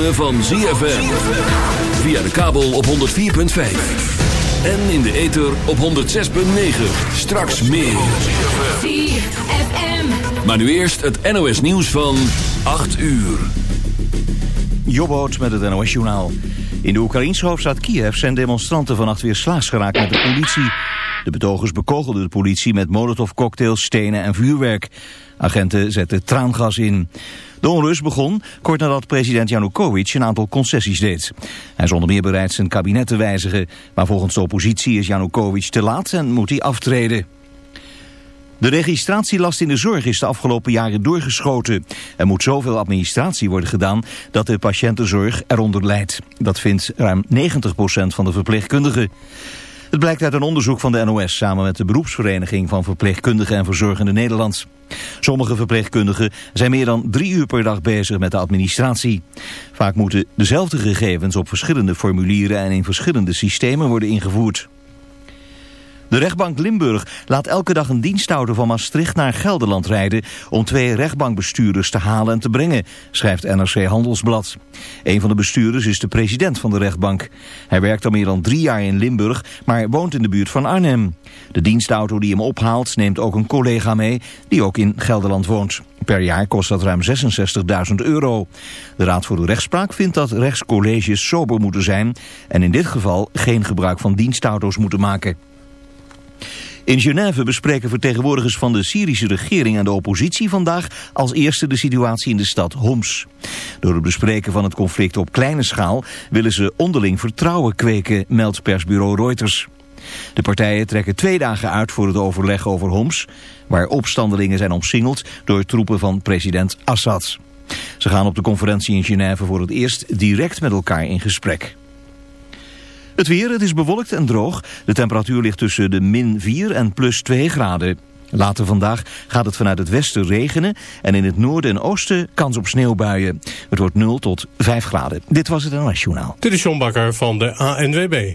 ritme van ZFM. Via de kabel op 104.5. En in de ether op 106.9. Straks meer. ZFM. Maar nu eerst het NOS nieuws van 8 uur. Jobboot met het NOS Journaal. In de Oekraïnse hoofdstad Kiev zijn demonstranten vannacht weer slaags geraakt met de politie. De betogers bekogelden de politie met molotovcocktails, stenen en vuurwerk. Agenten zetten traangas in. De onrust begon kort nadat president Janukovic een aantal concessies deed. Hij is onder meer bereid zijn kabinet te wijzigen. Maar volgens de oppositie is Janukovic te laat en moet hij aftreden. De registratielast in de zorg is de afgelopen jaren doorgeschoten. Er moet zoveel administratie worden gedaan dat de patiëntenzorg eronder leidt. Dat vindt ruim 90% van de verpleegkundigen. Het blijkt uit een onderzoek van de NOS samen met de beroepsvereniging van verpleegkundigen en verzorgende Nederland. Sommige verpleegkundigen zijn meer dan drie uur per dag bezig met de administratie. Vaak moeten dezelfde gegevens op verschillende formulieren en in verschillende systemen worden ingevoerd. De rechtbank Limburg laat elke dag een dienstauto van Maastricht naar Gelderland rijden om twee rechtbankbestuurders te halen en te brengen, schrijft NRC Handelsblad. Een van de bestuurders is de president van de rechtbank. Hij werkt al meer dan drie jaar in Limburg, maar woont in de buurt van Arnhem. De dienstauto die hem ophaalt neemt ook een collega mee die ook in Gelderland woont. Per jaar kost dat ruim 66.000 euro. De Raad voor de Rechtspraak vindt dat rechtscolleges sober moeten zijn en in dit geval geen gebruik van dienstauto's moeten maken. In Genève bespreken vertegenwoordigers van de Syrische regering en de oppositie vandaag als eerste de situatie in de stad Homs. Door het bespreken van het conflict op kleine schaal willen ze onderling vertrouwen kweken, meldt persbureau Reuters. De partijen trekken twee dagen uit voor het overleg over Homs, waar opstandelingen zijn omsingeld door troepen van president Assad. Ze gaan op de conferentie in Genève voor het eerst direct met elkaar in gesprek. Het weer, het is bewolkt en droog. De temperatuur ligt tussen de min 4 en plus 2 graden. Later vandaag gaat het vanuit het westen regenen en in het noorden en oosten kans op sneeuwbuien. Het wordt 0 tot 5 graden. Dit was het NOS Journaal. Dit is John Bakker van de ANWB.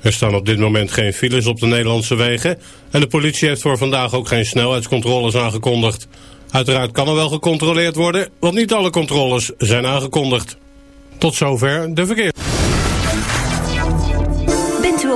Er staan op dit moment geen files op de Nederlandse wegen... en de politie heeft voor vandaag ook geen snelheidscontroles aangekondigd. Uiteraard kan er wel gecontroleerd worden, want niet alle controles zijn aangekondigd. Tot zover de verkeer.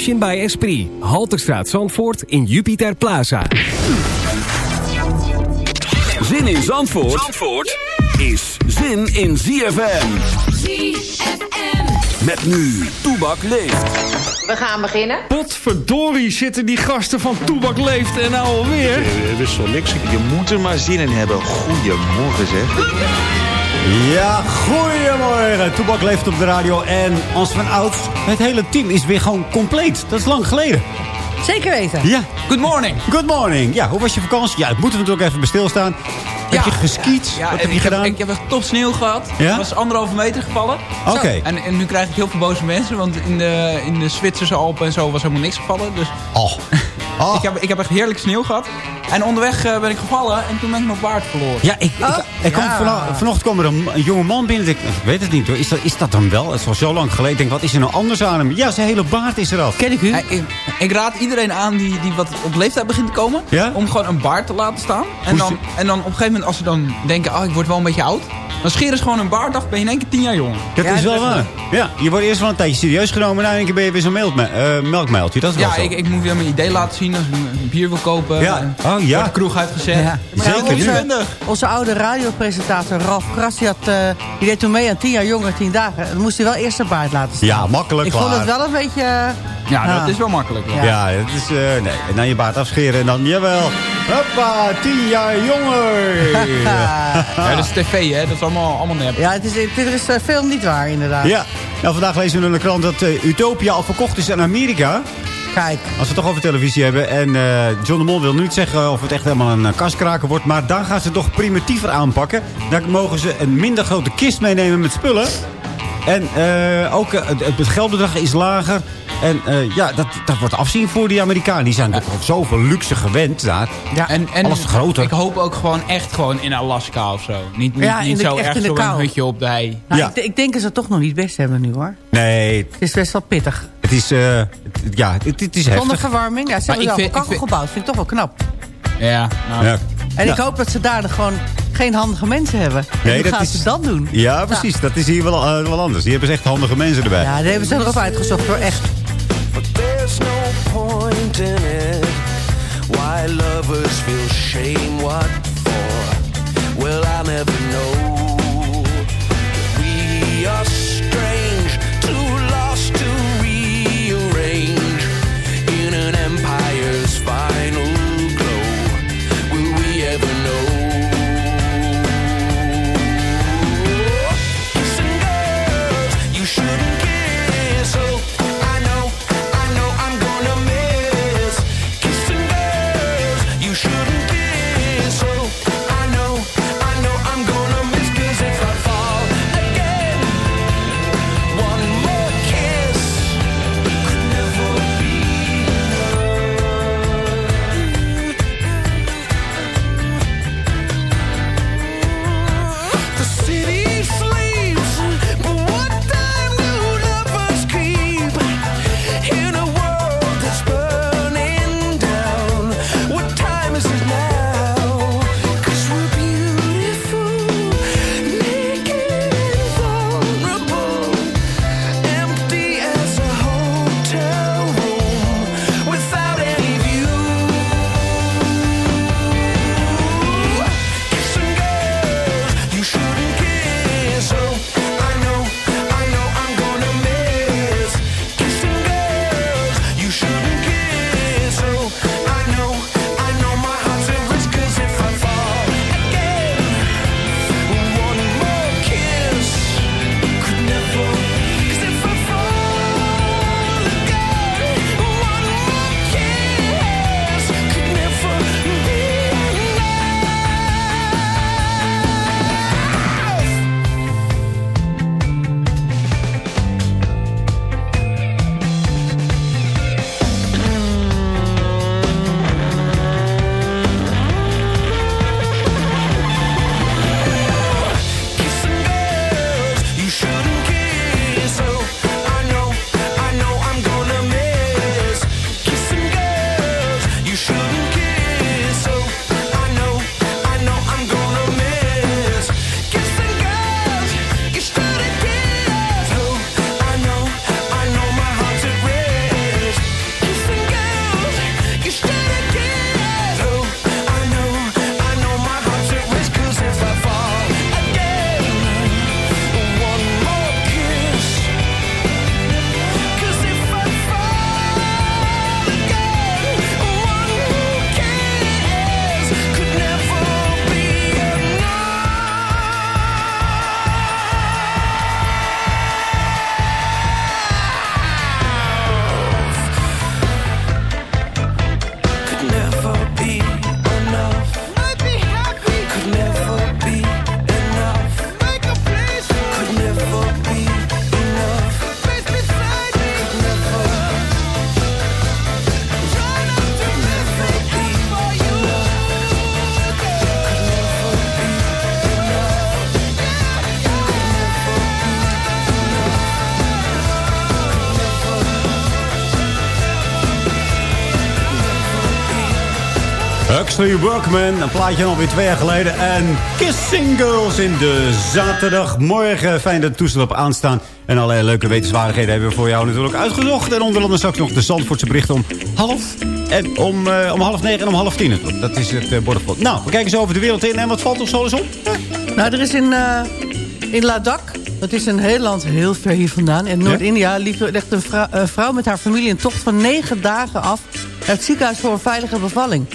Emotion by Esprit. Halterstraat Zandvoort in Jupiter Plaza. Zin in Zandvoort, Zandvoort is zin in ZFM. ZFM. Met nu, Toebak leeft. We gaan beginnen. Potverdorie zitten die gasten van Toebak Leeft en nou alweer. Je wist wel niks. Je moet er maar zin in hebben. Goedemorgen zeg. Ja, goedemorgen. Toebak leeft op de radio en als van oud, het hele team is weer gewoon compleet. Dat is lang geleden. Zeker weten. Ja. Good morning. Good morning. Ja, hoe was je vakantie? Ja, het moeten we natuurlijk even bij stilstaan. Heb je geskiet? Ja, Wat heb je ik gedaan? Heb, ik heb echt top sneeuw gehad. Ja? Het was anderhalve meter gevallen. Oké. En, en nu krijg ik heel veel boze mensen. Want in de, in de Zwitserse Alpen en zo was helemaal niks gevallen. Dus Oh. Oh. ik, heb, ik heb echt heerlijk sneeuw gehad. En onderweg eh, ben ik gevallen en toen ben ik mijn baard verloren. Ja, ik, ik, ik kwam Ja. vano- vanochtend kwam er een, een jonge man binnen. Ik, ik weet het niet hoor. Is dat, is dat dan wel? Het is al zo lang geleden. Ik denk, wat is er nou anders aan hem? Ja, zijn hele baard is eraf. Ken ik u? Ik, ik raad iedereen aan die, die wat op leeftijd begint te komen. Ja? Om gewoon een baard te laten staan. En dan, en dan op een gegeven moment als ze dan denken, oh ik word wel een beetje oud. Dan scheren ze gewoon een baard af, ben je in één keer tien jaar jonger. Dat is wel waar. Ja, je wordt eerst wel een tijdje serieus genomen. En in één keer ben je weer zo'n melkme- eh, melkmuiltje. Dat is wel Ja, zo. ik, ik moet weer mijn idee laten zien als ik een, een bier wil kopen. Ja. En Oh, ja. de kroeg uitgezet. Ja. Zeker onze, onze oude radiopresentator Ralf Kras, die, had, eh, die deed toen mee aan 10 jaar jonger, 10 dagen. Dan moest hij wel eerst zijn baard laten staan. Ja, makkelijk, Ik vond klaar. het wel een beetje... eh, Ja, Ja. dat is wel makkelijk. Ja. Ja, het is... eh, nee, en dan je baard afscheren en dan, jawel. Hoppa, tien jaar jonger. Ja, dat is tv, hè. Dat is allemaal, allemaal nep. ja, het is, het is eh, veel niet waar, inderdaad. Ja, nou vandaag lezen we in de krant dat eh, Utopia al verkocht is aan Amerika. Kijk. Als we het toch over televisie hebben. En John de Mol wil nu niet zeggen of het echt helemaal een eh, kaskraker wordt. Maar daar gaan ze het toch primitiever aanpakken. Daar mogen ze een minder grote kist meenemen met spullen. En ook het, het geldbedrag is lager. En eh, ja, dat, dat wordt afzien voor die Amerikanen. Die zijn toch al zoveel luxe gewend daar. Ja, En, en Alles groter. Ik hoop ook gewoon echt gewoon in Alaska of zo. Niet, niet, Ja, in niet de- zo echt erg in de zo een kou. hutje op de hei. Nou, Ja. ik, ik denk dat ze het toch nog niet best hebben nu, hoor. Nee, Het is best wel pittig. het is, eh, het- ja, het, het is Zonder heftig. verwarming. Ja, ze Maar hebben vind- kachel gebouwd. Vind ik toch wel knap. Ja, nou. Ja. En Ja. ik hoop dat ze daar dan gewoon geen handige mensen hebben. En Nee, hoe dat gaan is- ze dat doen? Ja, precies. Dat is hier wel, eh, wel anders. Die hebben ze echt handige mensen erbij. Ja, die hebben ze erop uitgezocht hoor, echt. There's no point in it. Why lovers feel shame, what for? Well, I never know. Huxley Workman, een plaatje alweer twee jaar geleden. En Kissing Girls in de zaterdagmorgen. Fijn dat de toestel op aanstaan. En allerlei leuke wetenswaardigheden hebben we voor jou natuurlijk uitgezocht. En onder andere straks nog de Zandvoortse bericht om half. En om, eh, om half negen en om half tien. Dat is het uh, Nou, we kijken zo over de wereld in. En wat valt ons zo eens op? Nou, er is in, eh, in Ladakh, dat is een heel land heel ver hier vandaan... in Noord-India legt een vrouw met haar familie... een tocht van negen dagen af naar het ziekenhuis voor een veilige bevalling.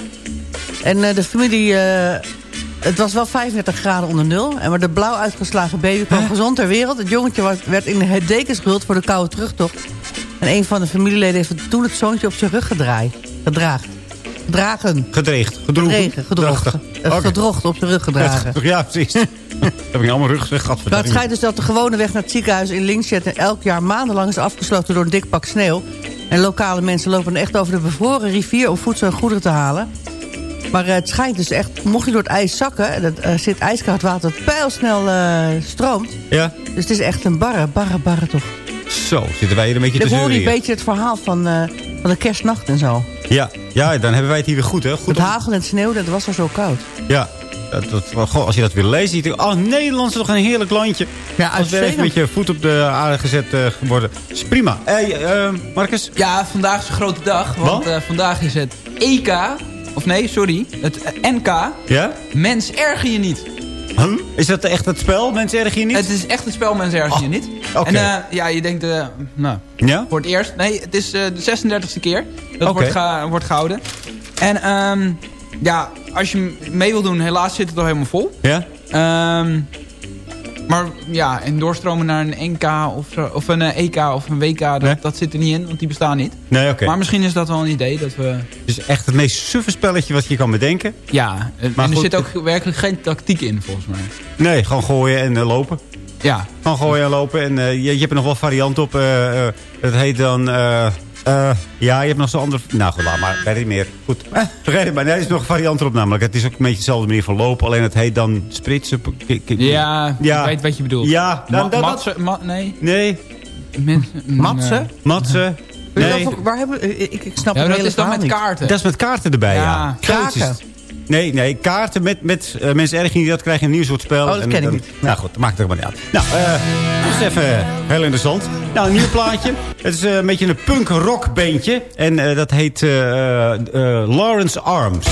En eh, de familie... eh, het was wel 35 graden onder nul. En maar de blauw uitgeslagen baby kwam gezond ter wereld. Het jongetje was- werd in de dekens gehuld voor de koude terugtocht. En een van de familieleden heeft toen het zoontje op zijn rug gedraaid. Gedraagd. Gedragen. Gedreigd, gedroegen. Gedreven, gedrocht. Eh. Gedrocht op zijn rug gedragen. Ja, precies. heb ik allemaal rug gezegd. Maar het schijnt dus dat de gewone weg naar het ziekenhuis in Linksheten... elk jaar maandenlang is afgesloten door een dik pak sneeuw. En lokale mensen lopen echt over de bevroren rivier... om voedsel en goederen te halen. Maar eh, het schijnt dus echt, mocht je door het ijs zakken... dat eh, zit ijskoud water dat pijlsnel eh, stroomt. Ja. Dus het is echt een barre, barre, barre toch. Zo, zitten wij hier een beetje Dan te hoor je een zeuren. beetje het verhaal van, eh, van de kerstnacht en zo. Ja. ja, dan hebben wij het hier weer goed, hè? Goed Het om- hagel en het sneeuw, dat was al zo koud. Ja, dat, dat, goh, als je dat wil lezen, je oh, Nederland is toch een heerlijk landje. Ja, Als we even met je voet op de aarde gezet eh, worden. is prima. Hey, eh, Marcus? Ja, vandaag is een grote dag. Want eh, vandaag is het EK. Of nee, sorry. Het NK. Ja? Mens erger je niet. Huh? Is dat echt het spel? Mensen erg je niet? Het is echt het spel Mens erger je niet. oké. En eh, ja, je denkt, eh, nou, Ja? voor het eerst. Nee, het is eh, de 36e keer dat wordt, ge- wordt gehouden. En ehm, ja, als je mee wil doen, helaas zit het al helemaal vol. Ja? Ehm, maar ja, en doorstromen naar een NK of, zo- of een eh, EK of een WK, dat, dat zit er niet in, want die bestaan niet. Nee, oké. Maar misschien is dat wel een idee dat we... Het is echt het meest suffe spelletje wat je kan bedenken. Ja, en Maar er goed, zit ook werkelijk geen tactiek in, volgens mij. Nee, gewoon gooien en eh, lopen. Ja. Gewoon gooien en lopen. En eh, je, je hebt er nog wel variant op. eh, eh, het heet dan... eh, eh, ja, je hebt nog zo'n andere... Nou goed, laat maar. Weet niet meer. Goed. Vergeet het maar. Nee, er is nog een variant erop namelijk. Het is ook een beetje dezelfde manier van lopen. Alleen het heet dan spritsen. Ja, Ja. ik weet wat je bedoelt. Ja, Ma dan- dan- matsen, ma- nee. Nee. Men, Matsen? Matsen. Nee. Waar hebben, ik, ik ik snap Ja, het dat hele is dan met niet. kaarten. Dat is met kaarten erbij, ja. Ja. Kraken. Nee, nee, kaarten met, met eh, mensen erg niet. Dat krijg je een nieuw soort spel. Oh, dat En ken ik dan- niet. Nou goed, dat maakt het helemaal niet uit. Nou, eh dat is even eh, heel interessant. Nou, een nieuw plaatje. Het is eh, een beetje een punk-rock bandje. En eh, dat heet eh, eh, Lawrence Arms.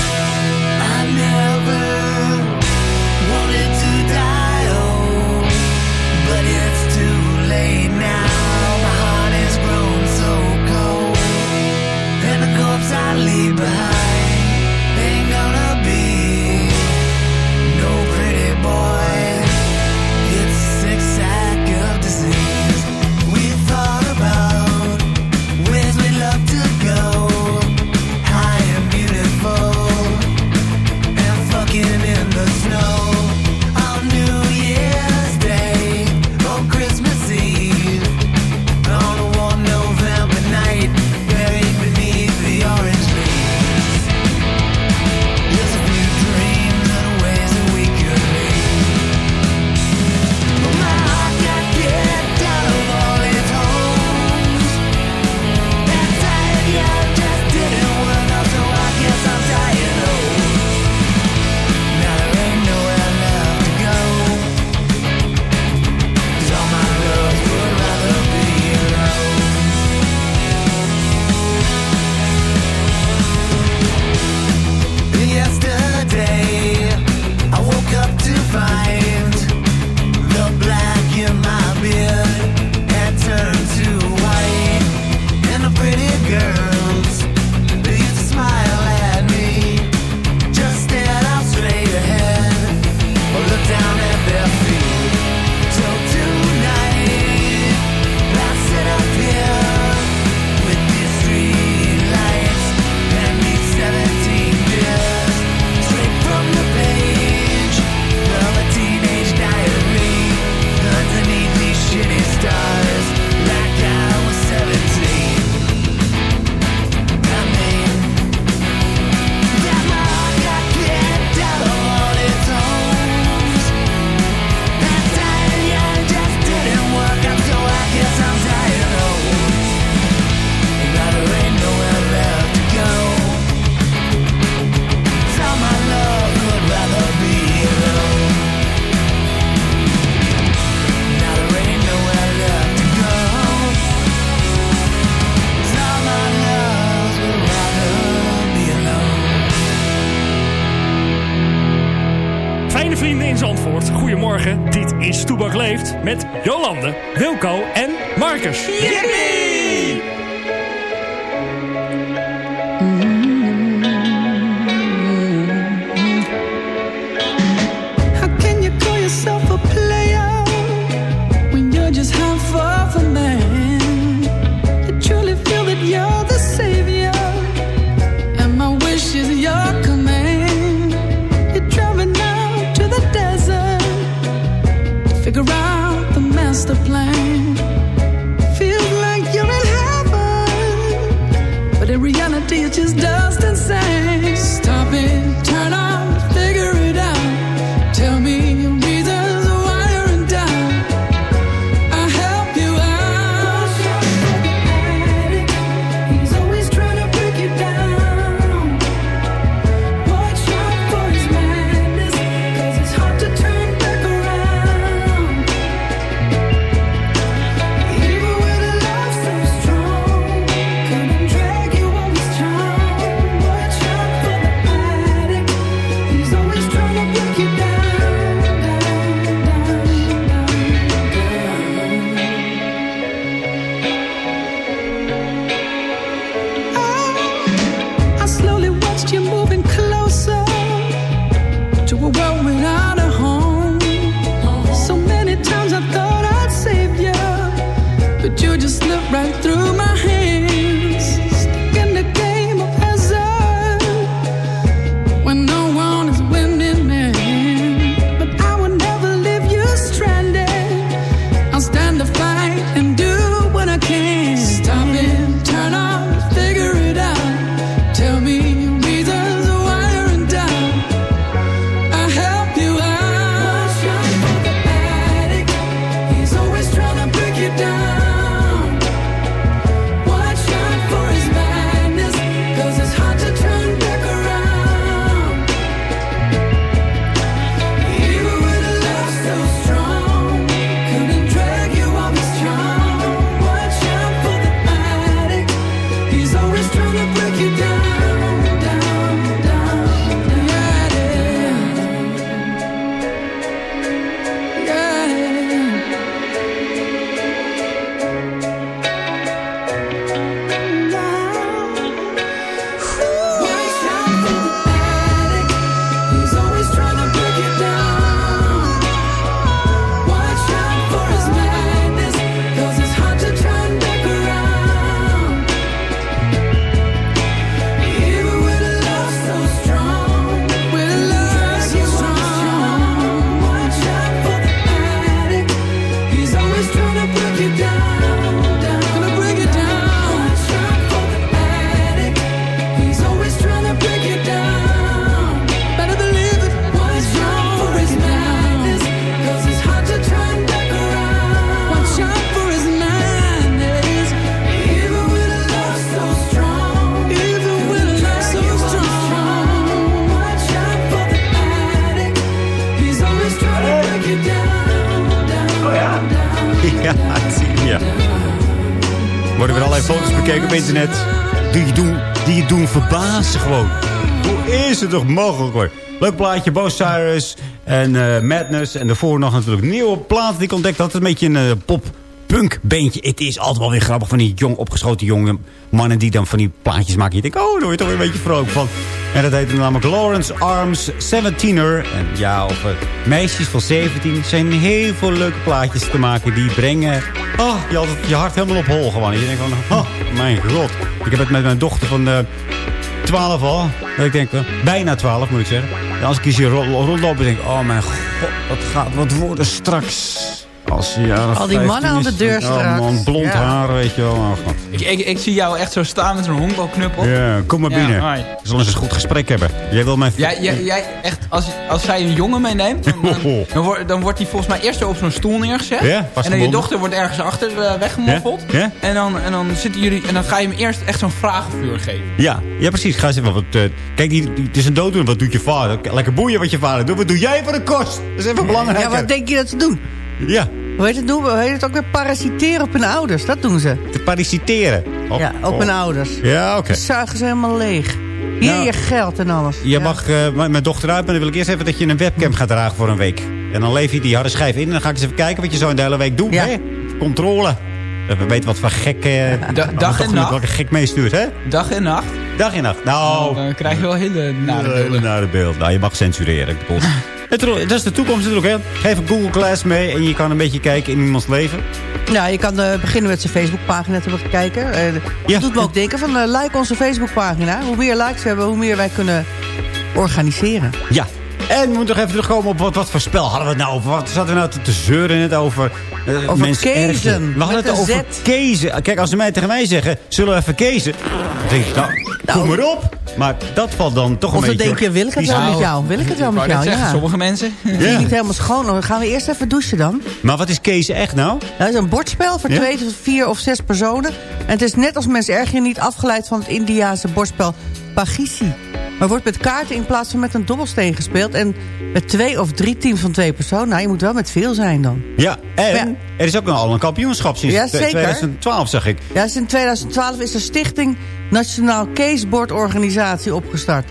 Toch mogelijk hoor? Leuk plaatje, Bo Cyrus en eh, Madness. En daarvoor nog natuurlijk nieuwe plaat die ik ontdekt had. Een beetje een eh, pop-punk beentje. Het is altijd wel weer grappig van die jong opgeschoten jonge mannen die dan van die plaatjes maken. Je denkt, oh, daar word je toch weer een beetje vrolijk van. En dat heet namelijk Lawrence Arms 17er. En ja, of eh, meisjes van 17 zijn heel veel leuke plaatjes te maken. Die brengen oh, je, altijd, je hart helemaal op hol gewoon. Je denkt van, oh, mijn god. Ik heb het met mijn dochter van eh 12 al. Ik denk, eh, bijna 12 moet ik zeggen. En als ik hier zie ro- rondlopen, denk ik, oh mijn god, wat gaat wat worden straks. Als Al die 15 mannen aan de deur Oh straks. man, blond Ja. haar, weet je wel. Oh, god. Ik, ik, ik zie jou echt zo staan met zo'n honkbalknuppel. Ja, kom maar binnen. Ja. We zullen eens een goed gesprek hebben. Jij wil mijn... Jij, jij, jij echt, als, als zij een jongen meeneemt, dan, dan, dan, wordt, dan wordt hij volgens mij eerst op zo'n stoel neergezet. Ja, en dan je dochter wordt ergens achter eh, weggemoffeld. Ja, ja. En, dan, en dan zitten jullie en dan ga je hem eerst echt zo'n vragenvuur geven. Ja, ja, precies. Ga eens even wat... eh, kijk, die, die- het is een dooddoener. Wat doet je vader? Lekker boeien wat je vader doet. Wat doe jij voor de kost? Dat is even belangrijk. Ja, wat denk je dat ze doen? Ja, Hoe heet het, doen? Hoe heet het ook weer? Parasiteren op hun ouders. Dat doen ze. te parasiteren. Op- ja, op oh. hun ouders. Ja, oké. Dat zuigen ze helemaal leeg. Hier Nou, je geld en alles. Je mag eh, met mijn dochter uit, maar dan wil ik eerst even dat je een webcam gaat dragen voor een week. En dan leef je die harde schijf in en dan ga ik eens even kijken wat je zo in de hele week doet. Hè? Controle. Dat we weten wat voor gek... eh Da- dag en niet nacht? Welke gek meestuurt, hè? Dag en nacht. Dag en nacht. Nou, Dan krijg je wel hele nare Hele beelden. nare beeld. Nou, je mag censureren. Ik bedoel, het, dat is de toekomst natuurlijk, hè. Geef een Google Glass mee en je kan een beetje kijken in iemands leven. Ja, je kan eh, beginnen met zijn Facebookpagina te bekijken. Eh, Dat doet me ook denken van eh, like onze Facebookpagina. Hoe meer likes we hebben, hoe meer wij kunnen organiseren. Ja. En we moeten nog even terugkomen op wat, wat voor spel hadden we het nou over. Wat zaten we nou te, te zeuren net over? eh, Over mensen kezen. We hadden met het over Z. kezen. Kijk, als ze mij tegen mij zeggen, zullen we even kezen? Dan denk ik, nou, kom maar op. Maar dat valt dan toch een Of dan beetje... denk je, wil ik het wel met smaak. jou? Wil ik het wel met jou? zeggen, Ja. sommige mensen. Die is niet helemaal schoon. Dan gaan we eerst even douchen dan. Maar wat is kezen echt nou? Dat is een bordspel voor Ja? twee, tot vier of zes personen. En het is net als mensen erg je niet afgeleid van het Indiaanse bordspel Pagisi. Maar wordt met kaarten in plaats van met een dobbelsteen gespeeld. En met twee of drie teams van twee personen. Nou, je moet wel met veel zijn dan. Ja, en Ja. er is ook al een kampioenschap sinds Ja, zeker. 2012, zag ik. Ja, sinds 2012 is de stichting Nationaal Caseboard-organisatie opgestart.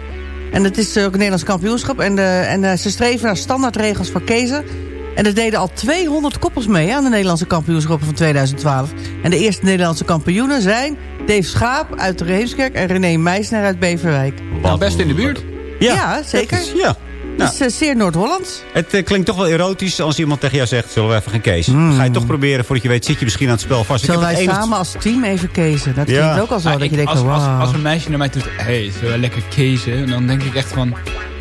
En het is ook een Nederlands kampioenschap. En, de, en eh, ze streven naar standaardregels voor kezen. En er deden al 200 koppels mee aan de Nederlandse kampioenschappen van 2012. En de eerste Nederlandse kampioenen zijn Dave Schaap uit de Reemskerk... en René Meisner uit Beverwijk. Nou, best in de buurt. Ja, zeker. is- ja. Dat is eh, zeer Noord-Hollands. Het eh, klinkt toch wel erotisch als iemand tegen jou zegt... zullen we even gaan kezen. Ga je toch proberen, voordat je weet... zit je misschien aan het spel vast. Ik Zullen heb wij het of samen als team even kezen? Dat Ja. klinkt ook al zo, Maar dat je denkt, als, als, wauw. als een meisje naar mij doet, hé, hey, zullen we lekker kezen? Dan denk ik echt van,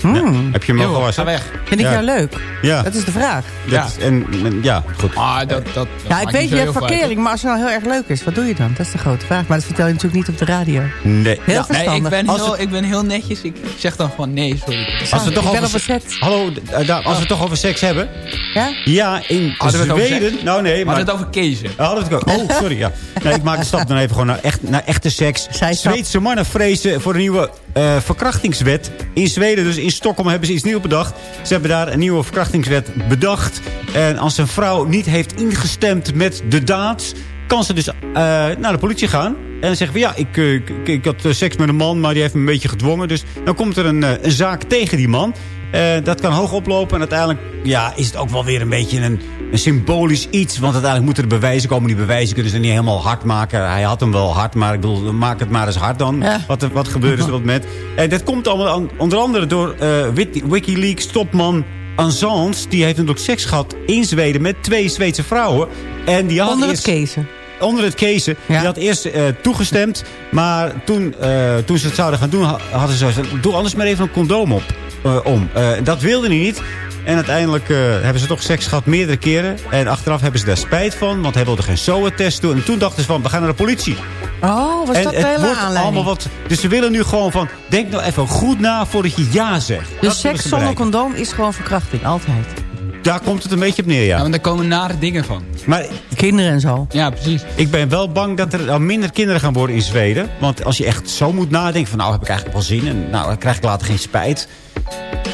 Hmm. Heb je hem al gewassen? ga weg. Vind ik Ja. jou leuk? Ja. Dat is de vraag. Dat Ja. is- en, en- ja, goed. Ah, dat, dat, dat Ja, ik weet, niet je hebt verkering, maar als het nou heel erg leuk is, wat doe je dan? Dat is de grote vraag. Maar dat vertel je natuurlijk niet op de radio. Nee. Heel Ja, Nee, ik verstandig. ben, Als heel, het- ik ben heel netjes. Ik zeg dan gewoon nee, sorry. als we toch ben over, op een se- set. Hallo, eh, daar- als we het toch over seks hebben. Ja? Ja, in Hadden we Zweden. seks? Nou nee, We maar... hadden het over kezen. Oh, hadden we het ook. Oh, sorry, ja. Nee, ik maak de stap dan even gewoon naar, echt, naar echte seks. Zweedse mannen vrezen voor een nieuwe eh, verkrachtingswet. In Zweden, dus in Stockholm, hebben ze iets nieuws bedacht. Ze hebben daar een nieuwe verkrachtingswet bedacht. En als een vrouw niet heeft ingestemd met de daad... kan ze dus eh, naar de politie gaan. En zeggen ja, ik, eh, ik, ik had eh, seks met een man, maar die heeft me een beetje gedwongen. Dus dan komt er een, een zaak tegen die man. Eh, dat kan hoog oplopen. En uiteindelijk ja, is het ook wel weer een beetje een, een symbolisch iets. Want uiteindelijk moeten er bewijzen komen. Die bewijzen kunnen ze niet helemaal hard maken. Hij had hem wel hard, maar ik bedoel, maak het maar eens hard dan. Ja. Wat, er- wat gebeurt is op dat moment. En dat komt allemaal onder andere door eh, Wiki- Wikileaks topman Assange. Die heeft natuurlijk seks gehad in Zweden met twee Zweedse vrouwen. En die had Onder het kezen. onder het kezen. Ja. Die had eerst eh, toegestemd. Maar toen, toen ze het zouden gaan doen, ha- hadden ze. Doe anders maar even een condoom op, om. Eh, dat wilde hij niet. En uiteindelijk eh, hebben ze toch seks gehad meerdere keren. En achteraf hebben ze daar spijt van. Want hij wilde geen SOA-test doen. En toen dachten ze van, we gaan naar de politie. Oh, was en dat de het hele wordt aanleiding? allemaal wat... Dus ze willen nu gewoon van... Denk nou even goed na voordat je ja zegt. Dus seks zonder condoom is gewoon verkrachting, altijd. Daar komt het een beetje op neer, ja. Ja, want daar komen nare dingen van. Maar Kinderen en zo. Ja, precies. Ik ben wel bang dat er al minder kinderen gaan worden in Zweden. Want als je echt zo moet nadenken van nou heb ik eigenlijk wel zin. En nou dan krijg ik later geen spijt.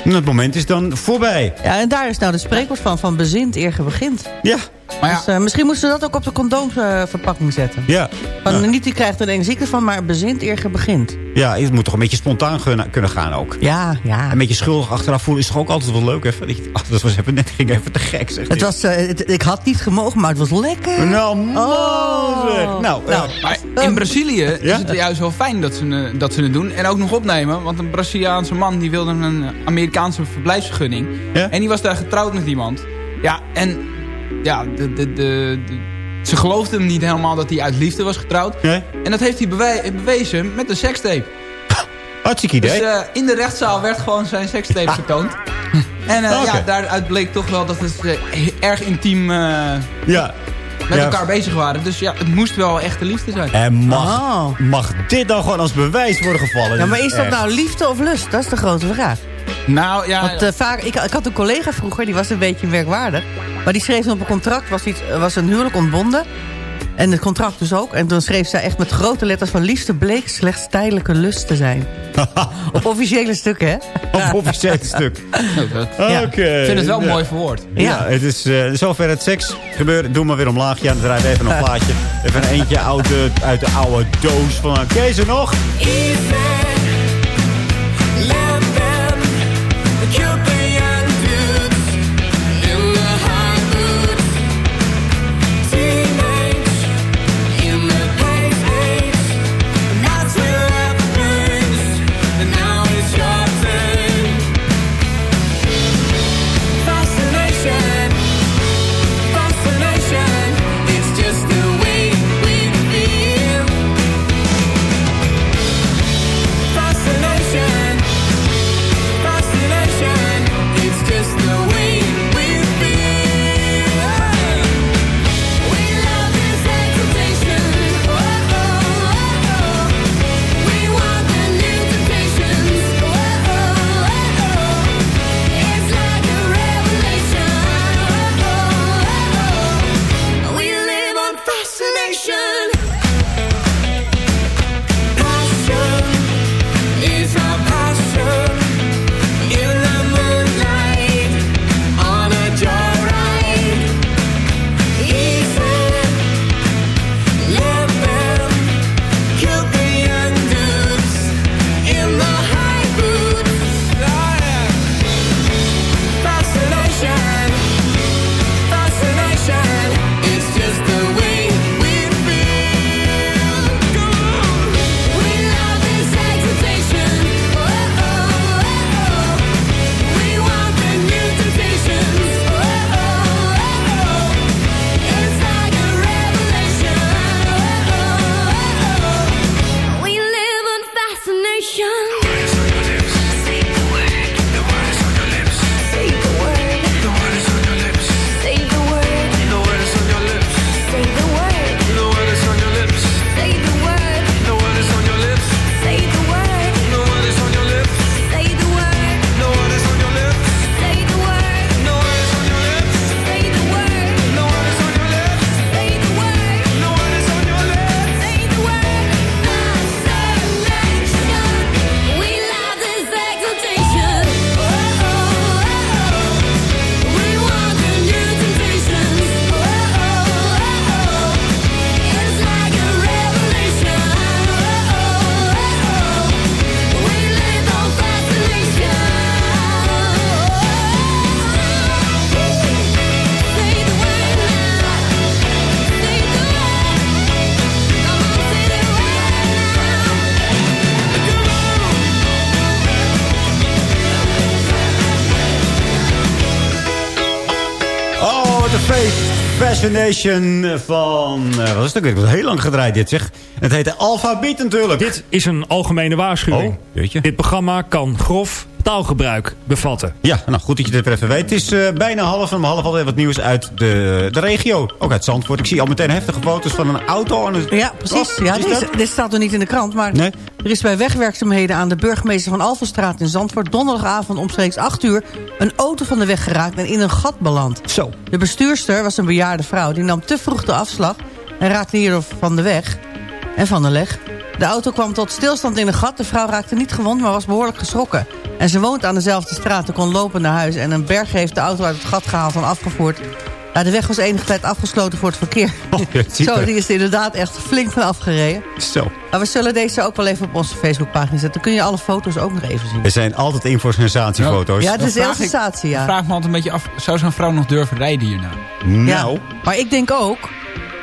En het moment is dan voorbij. Ja, en daar is nou de spreekwoord van, van bezint eer begint. Ja. Maar ja, Dus, eh, misschien moesten ze dat ook op de condoomverpakking zetten. Ja. Van, Ja. Niet die krijgt er een ziekte van, maar bezint eer ge begint. ja, het moet toch een beetje spontaan kunnen, gaan ook. Ja, ja. Een beetje schuldig achteraf voelen is toch ook altijd wel leuk even. Dat, je, ach, dat was even net ging even te gek zeg. Het was, eh, het- ik had niet gemogen, maar het was lekker. Nou, Oh. zeg. Nou, Nou, eh, maar in Brazilië Ja? is het juist wel fijn dat ze, dat ze het doen. En ook nog opnemen. Want een Braziliaanse man die wilde een Amerikaanse verblijfsvergunning. Ja? En die was daar getrouwd met iemand. Ja, en ja, de, de, de, de- ze geloofde hem niet helemaal dat hij uit liefde was getrouwd. Nee? En dat heeft hij bewezen met een sekstape. hartstikke idee. Dus eh, in de rechtszaal werd gewoon zijn sekstape getoond. En eh, ja, daaruit bleek toch wel dat het eh, erg intiem eh, ja. met Ja. elkaar bezig waren. Dus ja, het moest wel echte liefde zijn. En mag, Oh. mag dit dan gewoon als bewijs worden gevallen? Ja, maar is dat Echt. nou liefde of lust? Dat is de grote vraag. Nou ja, Want eh, vaak, ik, ik had een collega vroeger, die was een beetje werkwaardig. Maar die schreef op een contract, was, iets, was een huwelijk ontbonden. En het contract dus ook. En dan schreef zij echt met grote letters van... liefde bleek slechts tijdelijke lust te zijn. op officiële stukken, hè? Op officiële stuk. Oké. ik vind het wel Ja. mooi verwoord. Ja, Ja. het is eh, zover het seks gebeuren. Doe maar weer omlaag. Ja, dan draai even een plaatje. Even een eentje uit de, uit de oude doos van... Kees er nog? Cupid. Fascination van... eh, wat is weer? Ik heb heel lang gedraaid dit zeg. Het heet Alphabet natuurlijk. Dit is een algemene waarschuwing. Oh, weet je. Dit programma kan grof taalgebruik bevatten. Ja, nou goed dat je dit weer even weet. Het is eh, bijna half en om half alweer wat nieuws uit de, de regio. Ook uit Zandvoort. Ik zie al meteen heftige foto's van een auto. En een... Ja, precies. Oh, ja, is dit, staat er niet in de krant, maar Nee. er is bij wegwerkzaamheden aan de burgemeester van Alphenstraat in Zandvoort donderdagavond omstreeks 8 uur een auto van de weg geraakt en in een gat beland. Zo. De bestuurster was een bejaarde vrouw, die nam te vroeg de afslag en raakte hierdoor van de weg en van de leg. De auto kwam tot stilstand in een gat. De vrouw raakte niet gewond, maar was behoorlijk geschrokken. En ze woont aan dezelfde straat. Ze kon lopen naar huis. En een berg heeft de auto uit het gat gehaald en afgevoerd. Ja, de weg was enige tijd afgesloten voor het verkeer. Oh, Zo, er- die is er inderdaad echt flink van afgereden. Zo. Maar we zullen deze ook wel even op onze Facebookpagina zetten. Dan kun je alle foto's ook nog even zien. We zijn altijd in voor sensatiefoto's. Ja, het is heel sensatie, ja. Ik vraag me altijd een beetje af, zou zo'n vrouw nog durven rijden hierna? Nou, Ja, maar ik denk ook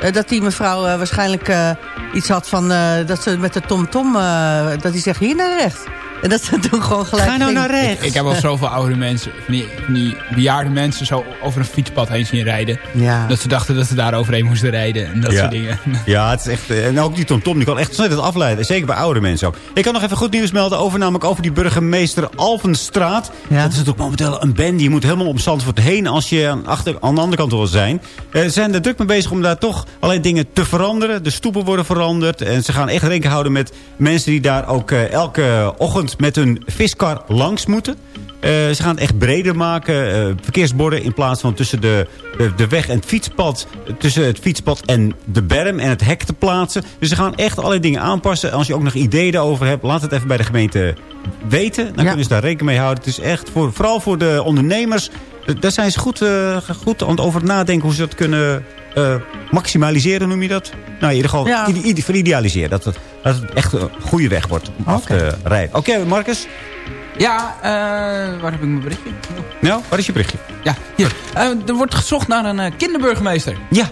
eh, dat die mevrouw eh, waarschijnlijk eh, iets had van... eh, dat ze met de tomtom, eh dat hij zegt hier naar rechts. En dat ze toen gewoon gelijk Ga nou ging. naar rechts. Ik heb al zoveel oudere mensen, van die, van die bejaarde mensen zo over een fietspad heen zien rijden. Ja. Dat ze dachten dat ze daar overheen moesten rijden en dat Ja. soort dingen. Ja, het is echt... eh, En ook die Tom Tom, die kan echt ontzettend afleiden. Zeker bij oude mensen ook. Ik kan nog even goed nieuws melden over namelijk over die burgemeester Alvenstraat. Ja. Dat is natuurlijk momenteel een band. Die moet helemaal om Zandvoort heen als je aan, achter, aan de andere kant wil zijn. Eh, Ze zijn er druk mee bezig om daar toch allerlei dingen te veranderen. De stoepen worden veranderd. En ze gaan echt rekening houden met mensen die daar ook eh, elke ochtend met hun viskar langs moeten. Eh, ze gaan het echt breder maken. eh, verkeersborden in plaats van tussen de, de, de weg en het fietspad. Tussen het fietspad en de berm en het hek te plaatsen. Dus ze gaan echt allerlei dingen aanpassen. Als je ook nog ideeën daarover hebt, laat het even bij de gemeente weten. Dan kunnen ze daar rekening mee houden. Het is echt voor, vooral voor de ondernemers. Daar zijn ze goed, eh, goed aan het over nadenken hoe ze dat kunnen eh, maximaliseren, noem je dat? Nou, in ieder geval Ja. ide- ide- veridealiseren. Dat het, dat het echt een goede weg wordt om af te rijden. Oké, Marcus. Ja, eh, waar heb ik mijn berichtje? Nou, waar is je berichtje? Ja, hier. Eh, er wordt gezocht naar een kinderburgemeester. Ja,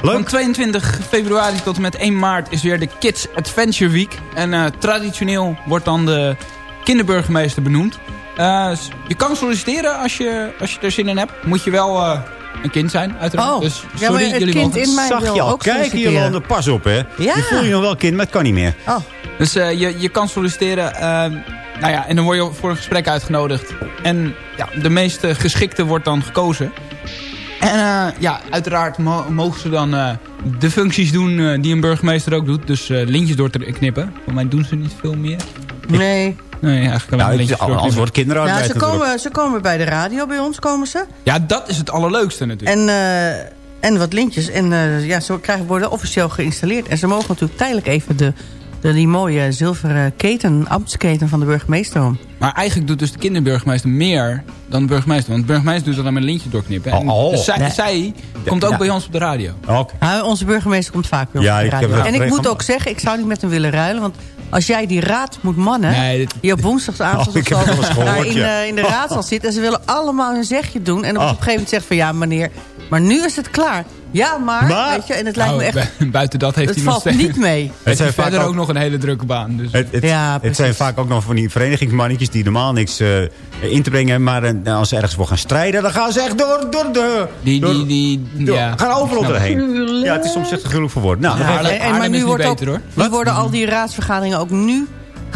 leuk. Van 22 februari tot en met 1 maart is weer de Kids Adventure Week. En eh, traditioneel wordt dan de kinderburgemeester benoemd. Eh, je kan solliciteren als je, als je er zin in hebt. Moet je wel eh, een kind zijn, uiteraard. Oh, dus ja, sorry, het jullie kind mogen. in mij Zag je al solliciteren. Jolande, pas op hè. Ja. Je voelt je nog wel kind, maar het kan niet meer. Oh, Dus eh, je, je kan solliciteren. ehm, nou ja, en dan word je voor een gesprek uitgenodigd. En ja, de meest eh, geschikte wordt dan gekozen. En eh, ja, uiteraard mo- mogen ze dan de functies doen die een burgemeester ook doet. Dus lintjes door te knippen. Voor mij doen ze niet veel meer. nee. Nee, eigenlijk alleen Nou, het lintjes is, anders doorknippen. wordt kinderarbeid Ja, ze komen, ze komen bij de radio bij ons, komen ze. Ja, dat is het allerleukste natuurlijk. En, eh, en wat lintjes. En eh, ja, ze krijgen, worden officieel geïnstalleerd. En ze mogen natuurlijk tijdelijk even de, de, die mooie zilveren keten, ambtsketen van de burgemeester om. Maar eigenlijk doet dus de kinderburgemeester meer dan de burgemeester. Want de burgemeester doet alleen maar lintjes doorknippen. En Oh, oh. Dus zij, Nee. zij komt ook Ja. bij ons op de radio. Oké. Ja, onze burgemeester komt vaak bij ons Ja, op de ik heb radio. En ik moet ook zeggen, ik zou niet met hem willen ruilen. Want als jij die raad moet mannen... Nee, dit- die op woensdagavond Oh, ik heb gehoord, in, ja. eh, in de raadzaal zitten... en ze willen allemaal hun zegje doen. En dan Oh. op een gegeven moment zegt van... ja, meneer, maar nu is het klaar. Ja, maar, Maar- weet je, en het lijkt me Nou, echt... bu- buiten dat heeft Het hij nog valt niet mee. Het is verder ook ook- nog een hele drukke baan. Dus. Het, het, Ja, het zijn vaak ook nog van die verenigingsmannetjes die normaal niks eh, in te brengen. Maar eh, als ze ergens voor gaan strijden, dan gaan ze echt door, door de... Die, door- die, die, door- ja. gaan overal doorheen. Ja, het is soms echt een gruwelijk voor woord. Nou, Ja, en, maar nu, niet wordt ook, beter, hoor. nu worden al die raadsvergaderingen ook nu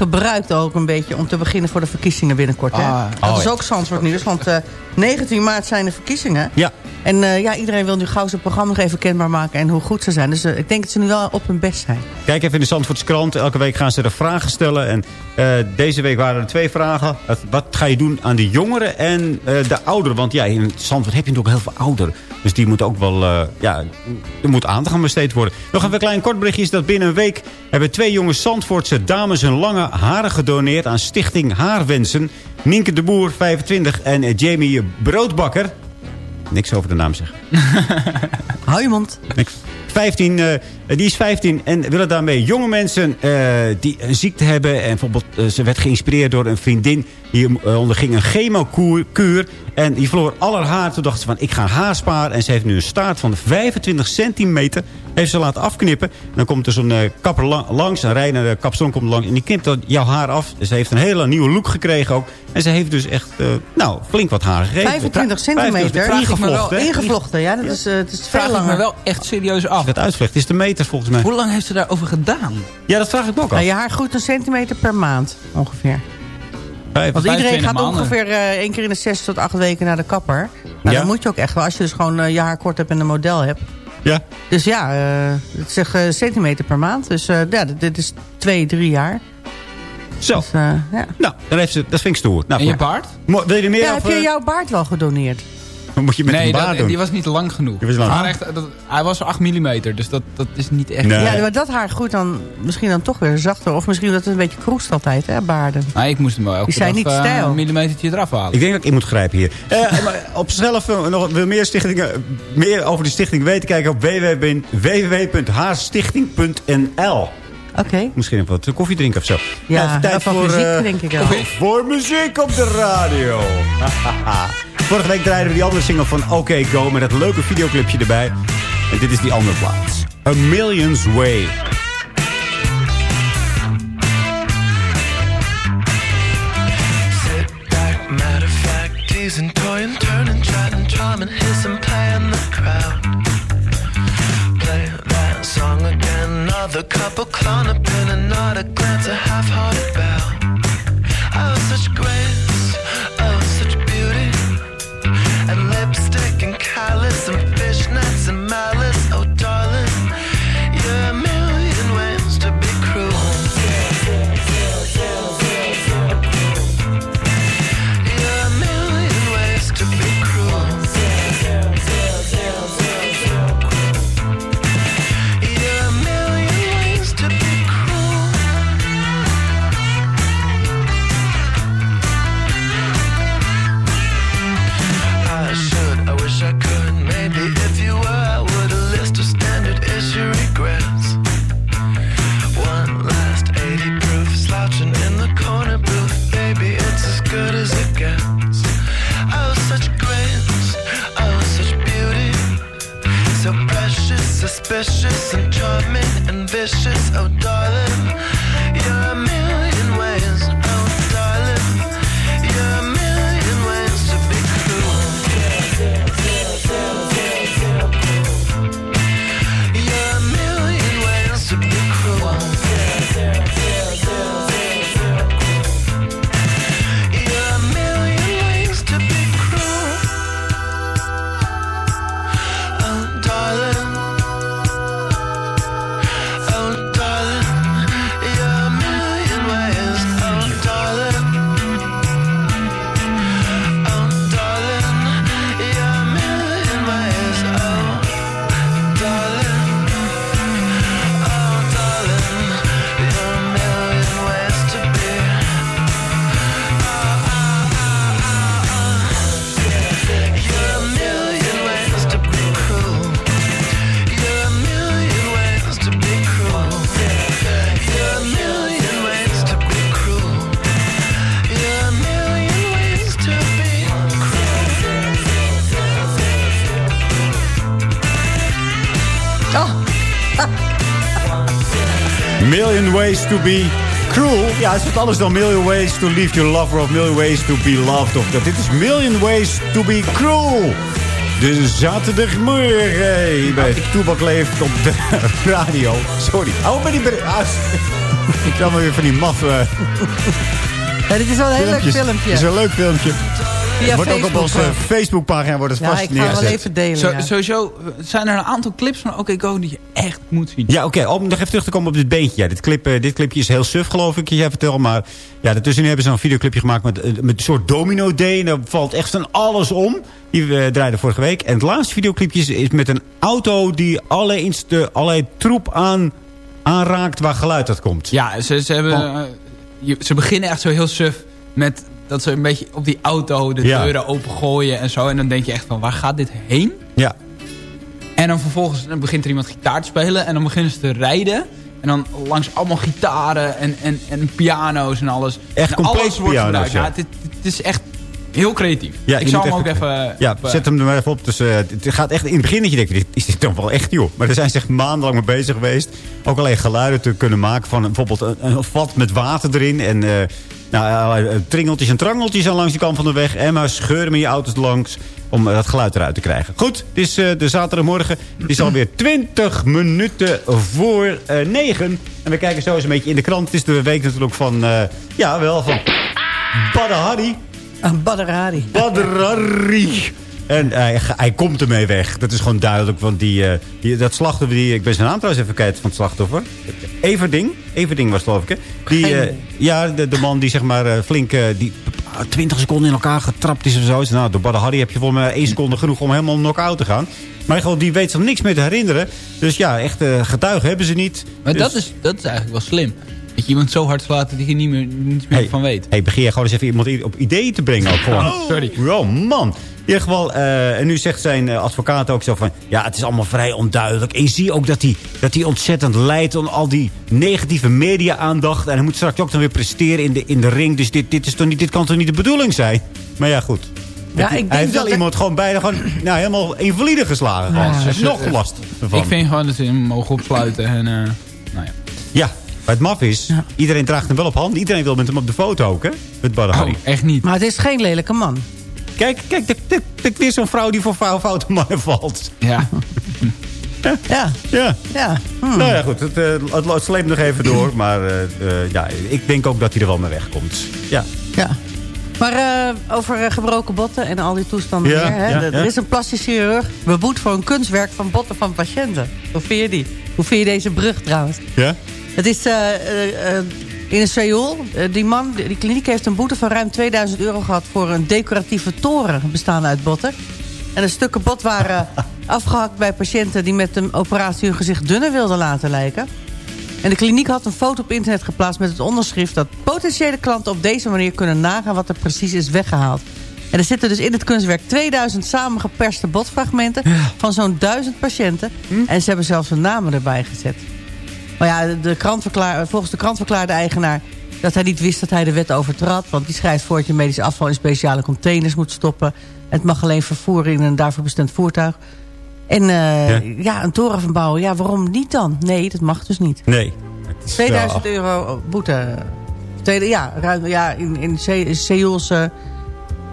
gebruikt ook een beetje om te beginnen voor de verkiezingen binnenkort. Hè? Ah. dat Oh, is ja. ook Zandvoort nieuws, want eh, 19 maart zijn de verkiezingen. Ja. En eh, ja, iedereen wil nu gauw zijn programma nog even kenbaar maken en hoe goed ze zijn. Dus eh, ik denk dat ze nu wel op hun best zijn. Kijk even in de Zandvoortse krant. Elke week gaan ze er vragen stellen. En eh, deze week waren er twee vragen. Wat ga je doen aan de jongeren en eh, de ouderen? Want ja, in Zandvoort heb je natuurlijk heel veel ouderen. Dus die moeten ook wel... eh, ja, er moet aandacht aan besteed worden. Nog even een klein kort berichtje. Is dat binnen een week hebben twee jonge Zandvoortse dames... hun lange haren gedoneerd aan Stichting Haarwensen. Nienke de Boer, 25. En eh, Jamie Broodbakker. Niks over de naam zeggen. Hou je mond. Niks. 15, eh, die is 15 en willen daarmee jonge mensen eh, die een ziekte hebben. En bijvoorbeeld, ze werd geïnspireerd door een vriendin. Die onderging een chemokuur. En die verloor al haar haar. Toen dacht ze van, ik ga haar sparen. En ze heeft nu een staart van 25 centimeter. Heeft ze laten afknippen. En dan komt er zo'n eh, kapper la- langs. Een rij naar de kapsalon komt langs. En die knipt dan jouw haar af. Dus ze heeft een hele nieuwe look gekregen ook. En ze heeft dus echt, eh, nou, flink wat haar gegeven. 25 25 centimeter. Ingevlochten. Ingevlochten, ja. Dat is, eh, het is veel Vraag ik me langer. wel echt serieus af. Dat uitvlecht is de meters volgens mij. Hoe lang heeft ze daarover gedaan? Ja, dat vraag ik me ook af. Nou, je haar groeit een centimeter per maand, ongeveer. Vijf- Want iedereen 25 gaat maanden. ongeveer eh, één keer in de zes tot acht weken naar de kapper. Nou, Ja. dan moet je ook echt wel, als je dus gewoon je haar kort hebt en een model hebt. Ja. Dus ja, eh, het zegt eh, centimeter per maand. Dus eh, ja, dit, is twee, drie jaar. Zo. Dus, eh, ja. Nou, dan heeft ze, dat vind ik stoer. Nou, En je baard? Mo- Wil je er meer ja, heb je jouw baard wel gedoneerd? Dan moet je met nee, dat- doen. die was niet lang genoeg. Was lang. Echt, dat, hij was 8 mm, dus dat, dat is niet echt... Nee. Ja, maar dat haar groeit dan misschien dan toch weer zachter. Of misschien dat het een beetje kroest altijd, hè, baarden. Nou, ik moest hem wel elke Die zijn dag, niet eh, stijl. een millimetertje eraf halen. Ik denk dat ik in moet grijpen hier. Eh, maar op zelf eh, nog wil meer, stichtingen, meer over de stichting weten. Kijken op www- www.haarstichting.nl Oké. Misschien even wat koffie drinken of zo. Ja, Nou, tijd voor, muziek denk ik wel. Voor muziek op de radio. Vorige week draaiden we die andere single van OK Go... met dat leuke videoclipje erbij. En dit is die andere plaats. A Million's Way. Sit back, matter of fact, teasing, toying, turning, trying, charming, hissing, playing the crowd. Play that song again, another couple clown up in another glance, a half-hearted bow. Oh, such grace, fishnets and to be Cruel. Ja, is het alles dan Million Ways to Leave Your Lover of Million Ways to be Loved? Of dat dit is Million Ways to be Cruel. De zaterdagmorgen hier bij Toebak leeft op de radio. Sorry. Oh, ben die... ah, Ik kan maar weer van die maf... eh, Ja, dit is wel een heel leuk filmpje. Het is een leuk filmpje. Via wordt ook op Facebook, onze eh. Facebookpagina wordt het Ja, vast ik ga wel even delen. Zo- ja. Sowieso zijn er een aantal clips van OK Go die je echt moet zien. Ja, oké. Om nog even terug te komen op dit beentje. Ja, dit, clip, eh, dit clipje is heel suf, geloof ik. Jij vertelt maar. Ja, daartussenin hebben ze een videoclipje gemaakt met, eh, met een soort domino day. En daar valt echt van alles om. Die eh, draaiden vorige week. En het laatste videoclipje is, is met een auto die allerlei, inst- allerlei troep aan, aanraakt waar geluid uit komt. Ja, ze, ze, hebben, Oh. je- ze beginnen echt zo heel suf met dat ze een beetje op die auto de Ja. deuren opengooien en zo. En dan denk je echt van, waar gaat dit heen? Ja. En dan vervolgens dan begint er iemand gitaar te spelen en dan beginnen ze te rijden. En dan langs allemaal gitaren en, en, en piano's en alles. Echt en compleet alles wordt piano's, gebruikt. ja. Het, het- is echt heel creatief. Ja, ik moet hem ook even-. Ja, op, eh, zet hem er maar even op. Dus, eh, het gaat echt in het begin dat je denkt, dit- is dit dan wel echt joh? Maar daar zijn ze echt maandenlang mee bezig geweest. Ook alleen geluiden te kunnen maken van bijvoorbeeld een, een vat met water erin. En eh, nou, allerlei, eh, tringeltjes en trangeltjes aan langs de kant van de weg. En maar scheuren met je auto's langs om eh, dat geluid eruit te krijgen. Goed, het is eh, de zaterdagmorgen. Het is alweer 20 minuten voor eh 9. En we kijken zo eens een beetje in de krant. Het is de week natuurlijk van, eh, ja wel, van Badr Hari. Badrari. Badrari. En hij, hij komt ermee weg. Dat is gewoon duidelijk. Want die, eh, die, dat slachtoffer, die, ik ben zijn naam trouwens even kwijt van het slachtoffer. Everding. Everding was het geloof ik. Hè? Die, eh, ja, de, de man die zeg maar eh, flink die, ah, 20 seconden in elkaar getrapt is of zo. Dus, Nou, door Badr Hari heb je volgens mij één seconde genoeg om helemaal knock-out te gaan. Maar gewoon, die weet zich niks meer te herinneren. Dus ja, echt getuigen hebben ze niet. maar Dus- dat, is, dat is eigenlijk wel slim. Dat je iemand zo hard slaat dat er niet meer, niets meer Hey, van weet. Hey, begin je gewoon eens even iemand op ideeën te brengen. Ook gewoon. Oh, sorry. Oh man. In ieder geval, eh, en nu zegt zijn eh, advocaat ook zo van... ja, het is allemaal vrij onduidelijk. En je ziet ook dat hij, dat hij ontzettend lijdt aan al die negatieve media-aandacht. En hij moet straks ook dan weer presteren in de, in de ring. Dus dit, dit, is toch niet, dit kan toch niet de bedoeling zijn? Maar ja, goed. Ja, hij ik denk hij heeft wel dat- iemand gewoon bijna gewoon, nou, helemaal invalide geslagen. Gewoon. Ja, Dus ze- nog last ervan. Ik vind gewoon dat ze hem mogen opsluiten. En, eh, nou ja. Ja, maar het maf is, iedereen draagt hem wel op hand. Iedereen wil met hem op de foto ook, hè? Met. Oh, echt niet. Maar het is geen lelijke man. Kijk, kijk, dit- is zo'n vrouw die voor vrouw foute mannen valt. Ja. Ja. Ja. Ja. Hm. Nou ja, goed. Het, eh, het, het sleept nog even door. Maar eh, eh, ja, ik denk ook dat hij er wel mee wegkomt. Ja. Ja. Maar eh, over gebroken botten en al die toestanden Ja, meer. Hè? ja, er is een plastisch chirurg beboet voor een kunstwerk van botten van patiënten. Hoe vind je die? Hoe vind je deze brug trouwens? Ja? Het is eh, eh, eh, in Seoul. Eh, die man, die kliniek heeft een boete van ruim 2000 euro gehad... voor een decoratieve toren bestaande uit botten. En de stukken bot waren afgehakt bij patiënten... die met een operatie hun gezicht dunner wilden laten lijken. En de kliniek had een foto op internet geplaatst met het onderschrift... dat potentiële klanten op deze manier kunnen nagaan wat er precies is weggehaald. En er zitten dus in het kunstwerk 2000 samengeperste botfragmenten... van zo'n 1000 patiënten. En ze hebben zelfs hun namen erbij gezet. Maar ja, de krant verklaar, volgens de krant verklaarde eigenaar... dat hij niet wist dat hij de wet overtrad. Want die schrijft voor dat je medisch afval in speciale containers moet stoppen. Het mag alleen vervoeren in een daarvoor bestemd voertuig. En eh, Ja. ja. een toren van bouwen. Ja, waarom niet dan? Nee, dat mag dus niet. Nee. Het is, 2000 ja. euro boete. Tweede, ja, ruim, ja, in, in Se- Seoulse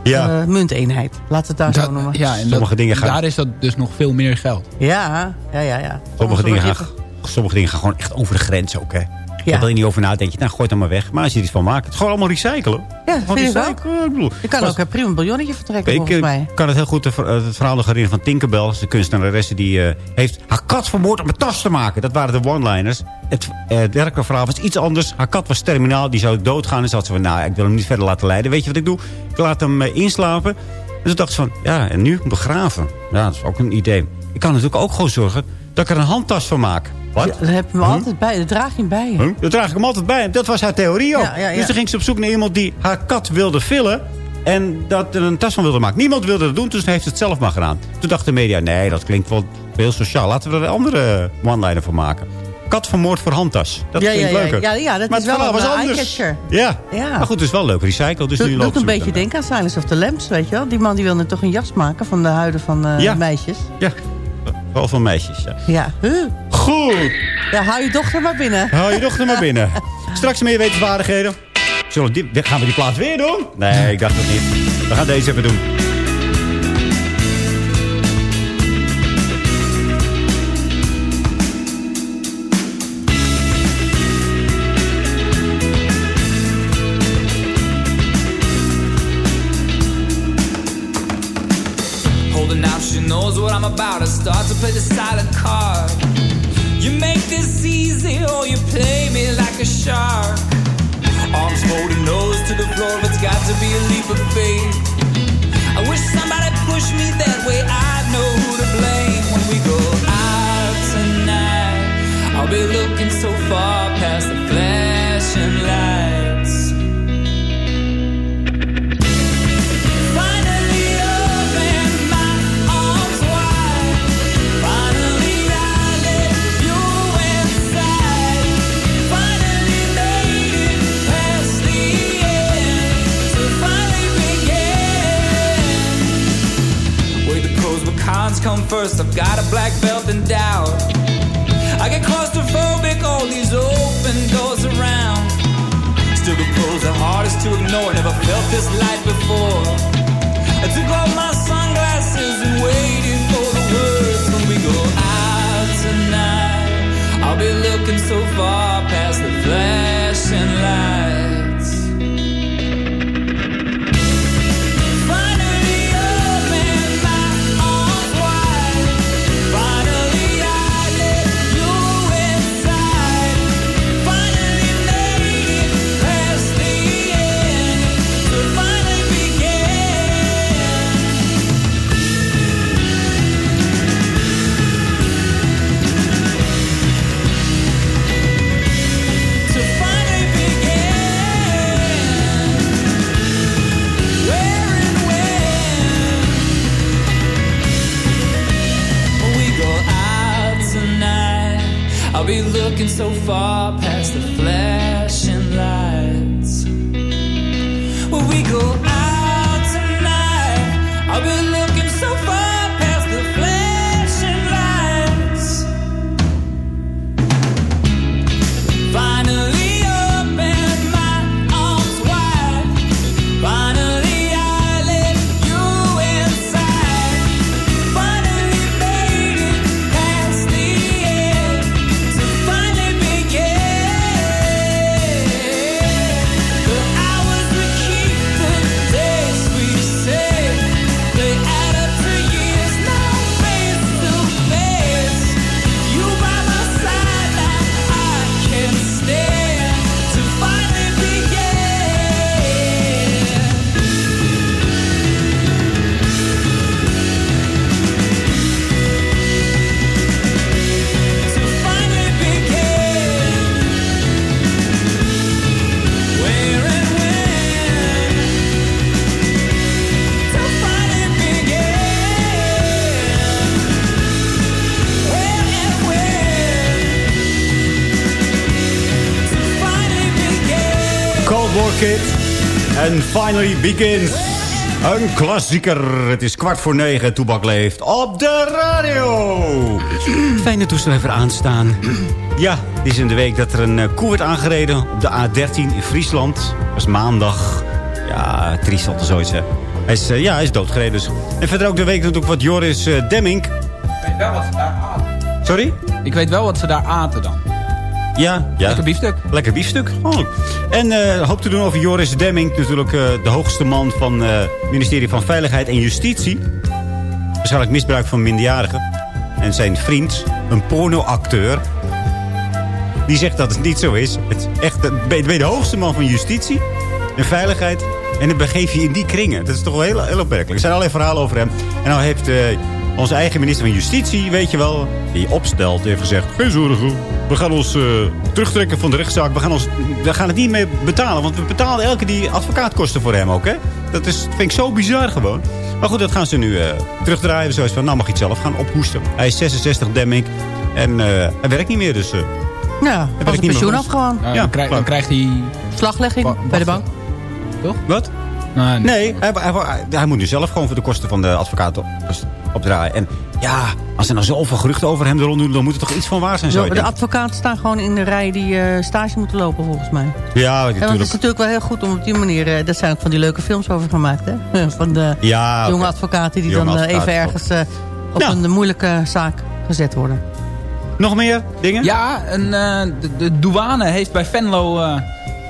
Ja. eh, munteenheid. Laat het daar zo noemen. ja, en Sommige dat- dingen gaan- daar is dat dus nog veel meer geld. Ja, ja, ja. ja. Sommige dingen, gaan. Sommige dingen gaan gewoon echt over de grens ook, hè. Ja. Daar wil je niet over nadenken. Je, nou, gooi het dan maar weg. Maar als je er iets van maakt, het is gewoon allemaal recyclen. Ja, dat Gewoon vind ik ook. recyclen. Ik bedoel, Je kan was- ook een prima biljonnetje vertrekken, Ik volgens eh, mij. kan het heel goed, eh, het verhaal nog herinneren van Tinkerbell. De kunstenaresse die eh, heeft haar kat vermoord om een tas te maken. Dat waren de one-liners. Het werkelijke verhaal was iets anders. Haar kat was terminaal, die zou doodgaan. En ze had ze van, nou, ik wil hem niet verder laten lijden. Weet je wat ik doe? Ik laat hem inslapen. En toen dacht ze van, ja, en nu begraven. Ja, dat is ook een idee. Ik kan natuurlijk ook gewoon zorgen dat ik er een handtas van maak. Wat? Ja, dat heb je me altijd bij. Dat draag je hem bij. Huh? Dat draag ik hem altijd bij. En dat was haar theorie ook. Ja, ja, ja. Dus toen ging ze op zoek naar iemand die haar kat wilde vullen. En dat er een tas van wilde maken. Niemand wilde dat doen, dus heeft ze het zelf maar gedaan. Toen dacht de media, nee, dat klinkt wel heel sociaal. Laten we er een andere one-liner van maken. Kat vermoord voor handtas. Dat Ja, klinkt ja, ja. leuker. Ja, ja, dat maar is wel een, was anders. eye-catcher. Ja. Ja. maar goed, het is wel leuk. Recycled, dus Dat nu doet loopt een beetje denken aan Silence of the Lambs, weet je wel? Die man die wil nu toch een jas maken van de huiden van Ja. meisjes. Ja, wel van meisjes. Ja. Ja. Huh. Goed. Ja, hou je dochter maar binnen. Hou je dochter maar binnen. Straks meer wetenswaardigheden. Zullen we die, gaan we die plaats weer doen? Nee, ik dacht het niet. We gaan deze even doen. Told her now she knows what I'm about. I start to play the silent card. You make this easy, or you play me like a shark. Arms folded, nose to the floor. It's got to be a leap of faith. I wish somebody pushed me that way. I know who to blame when we go out tonight. I'll be looking so far past the flashing lights. Finally Begins. Een klassieker. Het is kwart voor negen. Toebak leeft op de radio. Fijne toestel even aanstaan. Ja, het is in de week dat er een eh, koe werd aangereden op de A13 in Friesland. Dat was maandag. Ja, triest altijd zoiets, hè. Hij is, eh, ja, hij is doodgereden dus. En verder ook de week natuurlijk wat Joris eh, Demming. Ik weet wel wat ze daar aten. Sorry? Ik weet wel wat ze daar aten dan. Ja, ja. Lekker biefstuk. Lekker biefstuk. Oh. En eh, hoop te doen over Joris Demming. Natuurlijk eh, de hoogste man van eh, het ministerie van Veiligheid en Justitie. Waarschijnlijk misbruik van minderjarigen. En zijn vriend, een pornoacteur. Die zegt dat het niet zo is. Het is echt, ben je de hoogste man van justitie en veiligheid. En dan begeef je in die kringen. Dat is toch wel heel, heel opmerkelijk. Er zijn allerlei verhalen over hem. En nou heeft onze eigen minister van Justitie, weet je wel... die opstelt, heeft gezegd... geen zorgen, we gaan ons eh, terugtrekken van de rechtszaak. We gaan, ons, we gaan het niet meer betalen. Want we betalen elke die advocaatkosten voor hem ook, hè? Dat is, vind ik zo bizar gewoon. Maar goed, dat gaan ze nu eh, terugdraaien. Zoals van, nou mag je het zelf gaan ophoesten. Hij is 66, Demming. En eh, hij werkt niet meer, dus... eh, Ja, werkt van zijn niet meer pensioen af gewoon. Ja, Ja, dan, krijg- dan klaar. krijgt hij... Slaglegging bij de bank. Toch? Wat? Nee, Nee, hij, hij, hij- hij moet nu zelf gewoon voor de kosten van de advocaat op, opdraaien. En ja, als er nou zoveel geruchten over hem doen... dan moet er toch iets van waar zijn, zou Zo, je de advocaten staan gewoon in de rij die eh, stage moeten lopen, volgens mij. Ja, Ja, want het is natuurlijk. natuurlijk wel heel goed om op die manier... eh, dat zijn ook van die leuke films over gemaakt, hè? Van de Ja, jonge advocaten die Jonge dan eh, advocaten, even ergens eh, op Ja. een moeilijke zaak gezet worden. Nog meer dingen? Ja, een, eh, de, de douane heeft bij Venlo eh,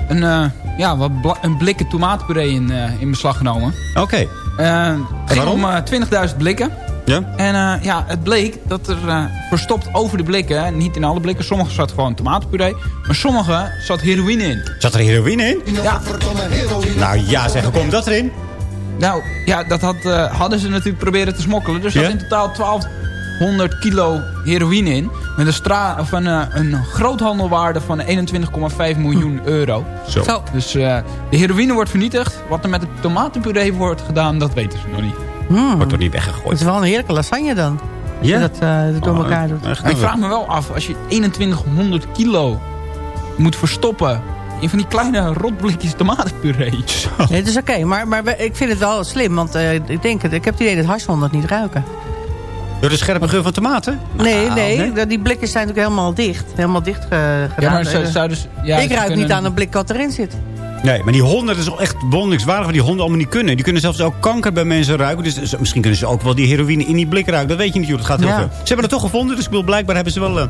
een, eh, ja, wat een blikken tomaatpuree in, eh, in beslag genomen. Oké. Waarom? om eh, 20.000 blikken. Ja? En eh, ja, het bleek dat er eh, verstopt over de blikken, niet in alle blikken, sommige zat gewoon tomatenpuree, maar sommige zat heroïne in. Zat er heroïne in? Ja. Nou ja, zeg, hoe komt dat erin? Nou, ja, dat had, eh, hadden ze natuurlijk proberen te smokkelen. Er zat Ja? in totaal 1200 kilo heroïne in. Met een, stra of een, een groothandelwaarde van 21,5 miljoen euro. Zo. Zo. Dus eh, de heroïne wordt vernietigd. Wat er met de tomatenpuree wordt gedaan, dat weten ze nog niet. Hmm. Wordt toch niet Het weggegooid? is wel een heerlijke lasagne dan. Als Ja? je dat eh, door Oh, elkaar doet. ik vraag me wel af, als je 2100 kilo moet verstoppen... in van die kleine rotblikjes tomatenpuree. Nee, het is oké, maar, maar ik vind het wel slim. Want eh, ik, denk, het- ik heb het idee dat harshonden het niet ruiken. Door de scherpe geur van tomaten? Nee, Nou, nee, de- die blikjes zijn natuurlijk helemaal dicht. Helemaal dicht eh, gedaan. Ja, maar zouden... ze- Ja, ik ruik kunnen- niet aan een blik wat erin zit. Nee, maar die honden, dat is echt wonderlijkswaardig wat die honden allemaal niet kunnen. Die kunnen zelfs ook kanker bij mensen ruiken. Dus misschien kunnen ze ook wel die heroïne in die blik ruiken. Dat weet je niet, joh. Dat gaat heel Ja. ver. Ze hebben het toch gevonden, dus ik bedoel, blijkbaar hebben ze wel... eh,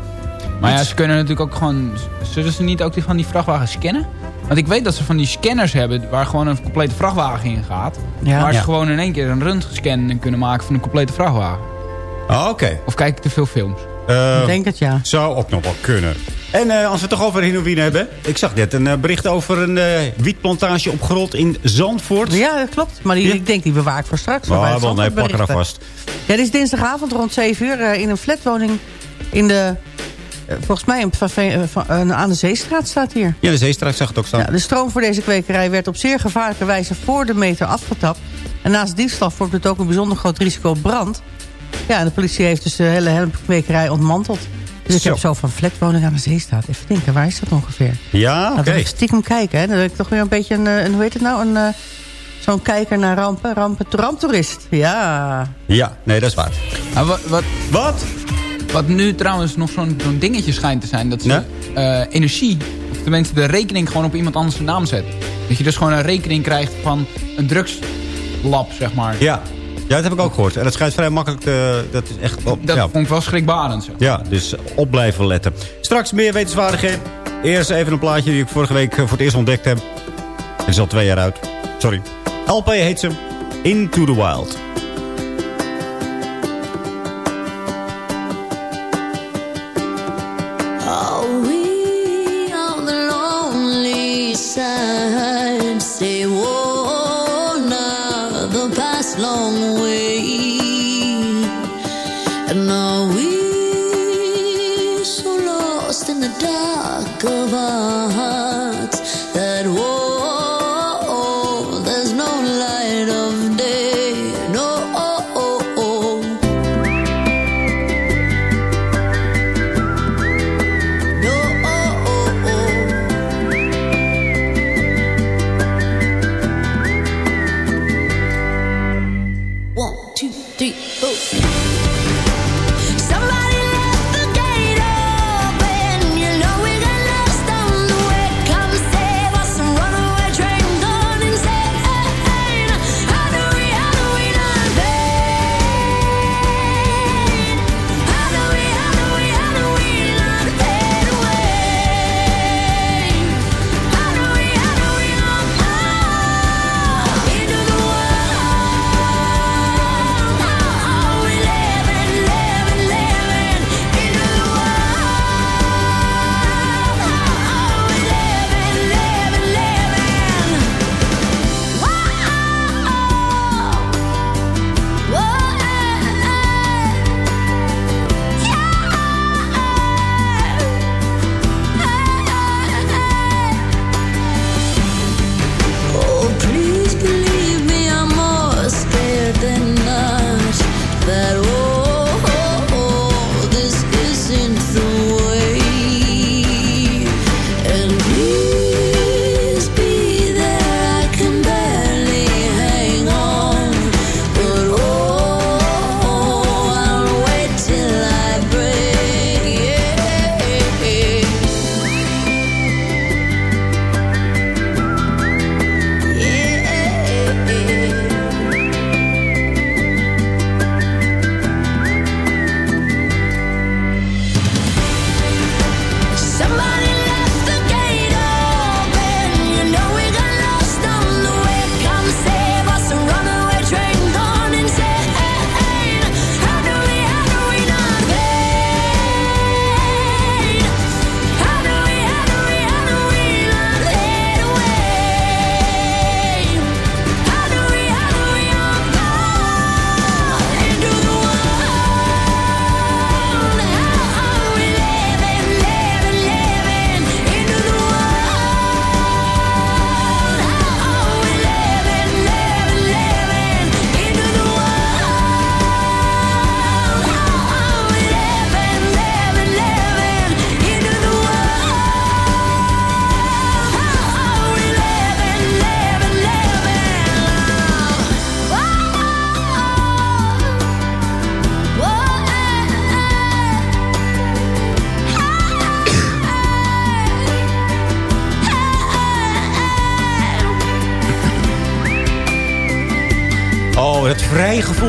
Maar ja, ze kunnen natuurlijk ook gewoon... Zullen ze niet ook die van die vrachtwagens scannen? Want ik weet dat ze van die scanners hebben... waar gewoon een complete vrachtwagen in gaat. Ja. waar ze Ja. gewoon in één keer een röntgenscan kunnen maken van een complete vrachtwagen. Oh, oké. Of kijk ik te veel films? Eh, ik denk het, ja. Zou ook nog wel kunnen. En eh, als we het toch over heroïne hebben. Ik zag net een eh, bericht over een eh, wietplantage op grond in Zandvoort. Ja, dat klopt. Maar die, ik denk die bewaar ik voor straks. Bij het wel, nee, pak er alvast. Ja, dit is dinsdagavond rond 7 uur in een flatwoning in de... volgens mij aan de Zeestraat staat hier. Ja, de Zeestraat zag het ook staan. Ja, de stroom voor deze kwekerij werd op zeer gevaarlijke wijze voor de meter afgetapt. En naast diefstal vormt het ook een bijzonder groot risico op brand. Ja, en de politie heeft dus de hele hemkwekerij ontmanteld. Dus ik Zo. heb zo van flatwoning aan de Zeestraat. Even denken, waar is dat ongeveer? Ja, oké. We even stiekem kijken. Hè. Dan heb ik toch weer een beetje een, eh, een hoe heet het nou? Een, eh, Zo'n kijker naar rampen, rampen, ramptoerist. Ja. Ja, nee, dat is waar. Nou, wat, wat, Wat? wat nu trouwens nog zo'n zo'n dingetje schijnt te zijn... dat ze eh, energie, of tenminste de rekening gewoon op iemand anders zijn naam zetten. Dat je dus gewoon een rekening krijgt van een drugslab, zeg maar. Ja. Ja, dat heb ik ook gehoord. En dat schijnt vrij makkelijk te... Dat is echt... Dat ja. vond ik wel schrikbarend. Zeg. ja, dus op blijven letten. Straks meer wetenswaardigheden. Eerst even een plaatje die ik vorige week eh, voor het eerst ontdekt heb. Het is al twee jaar uit. Sorry. LP heet ze. Into the Wild.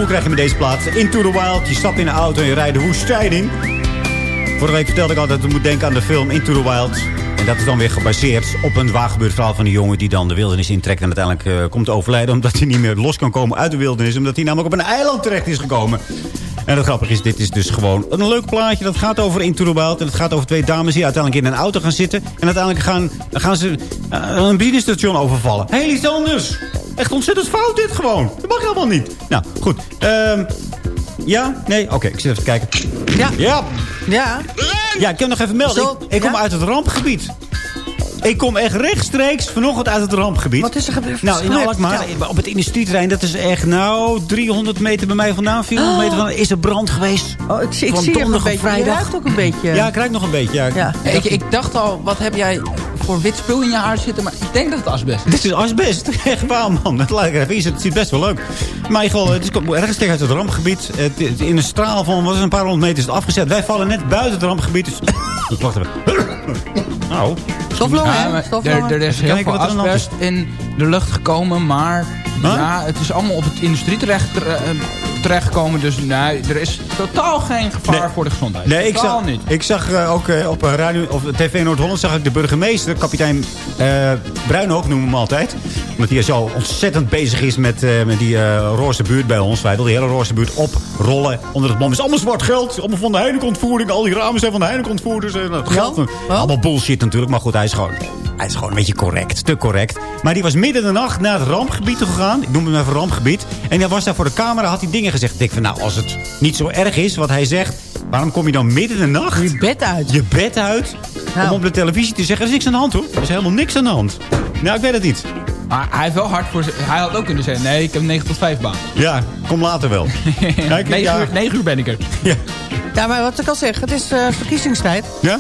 Krijg je met deze plaats. Into the Wild, je stapt in een auto en je rijdt de woestijn in. Vorige week vertelde ik altijd dat we moeten denken aan de film Into the Wild. En dat is dan weer gebaseerd op een waargebeurd verhaal van een jongen... die dan de wildernis intrekt en uiteindelijk eh, komt te overlijden... omdat hij niet meer los kan komen uit de wildernis... omdat hij namelijk op een eiland terecht is gekomen. En het grappige is, dit is dus gewoon een leuk plaatje. Dat gaat over Into the Wild. En het gaat over twee dames die uiteindelijk in een auto gaan zitten. En uiteindelijk gaan, gaan ze eh, een benzinestation overvallen. Heel iets anders. Echt ontzettend fout dit gewoon. Dat mag helemaal niet. Nou, goed. Ehm, ja? Nee? Oké, ik zit even te kijken. Ja. Ja. Ja. Ja, ik heb nog even melden. Ik, ik kom uit het rampgebied. Ik kom echt rechtstreeks vanochtend uit het rampgebied. Wat is er gebeurd? Nou, in Alkmaar, op het industrieterrein, dat is echt, nou, 300 meter bij mij vandaan, 400 meter vandaan, is er brand geweest. Oh, ik, zie je een donderdag op beetje. Je ruikt ook een beetje. Ja, ik ruik nog een beetje. Ja. Ja. Ik, ik dacht al, wat heb jij voor wit spul in je haar zitten? Maar ik denk dat het asbest is. Dit is asbest. Echt waar, man. Het lijkt er even in. Het ziet best wel leuk. Maar in ieder geval, het is ergens tegen uit het rampgebied. Het, het- in een straal van, wat is een paar honderd meter is het afgezet. Wij vallen net buiten het rampgebied. Dus, wacht even. Nou. Stoflongen, Ja, hè? maar Stoflongen. er, er is heel veel asbest in de lucht gekomen, maar Huh? ja, het is allemaal op het industrie terecht, terechtgekomen. Dus nee, er is totaal geen gevaar Nee. voor de gezondheid. Nee, ik totaal zag, niet. ik zag eh, ook eh, op, eh, radio, of TV Noord-Holland zag ik de burgemeester, kapitein eh Bruinhoog noemen we hem altijd. Omdat hij zo ontzettend bezig is met, eh, met die eh roze buurt bij ons. Wij willen de hele roze buurt oprollen. Onder het bom is allemaal zwart geld. Allemaal van de Heineken-ontvoering. Al die ramen zijn van de Heineken-ontvoerders. En dat geld. Allemaal bullshit natuurlijk. Maar goed, hij is gewoon... Hij is gewoon een beetje correct, te correct. Maar die was midden in de nacht naar het rampgebied toe gegaan. Ik noem hem even rampgebied. En hij was daar voor de camera, had hij dingen gezegd. Ik denk van, nou, als het niet zo erg is wat hij zegt... waarom kom je dan midden in de nacht... Je bed uit. Je bed uit Nou. om op de televisie te zeggen... er is niks aan de hand, hoor. Er is helemaal niks aan de hand. Nou, ik weet het niet. Maar hij heeft wel hard voor. Hij had ook kunnen zeggen, nee, ik heb een 9 tot 5 baan. Ja, kom later wel. Ik- 9, ja. uur, 9 uur ben ik er. Ja. Ja, maar wat ik al zeg, het is eh, verkiezingstijd. Ja?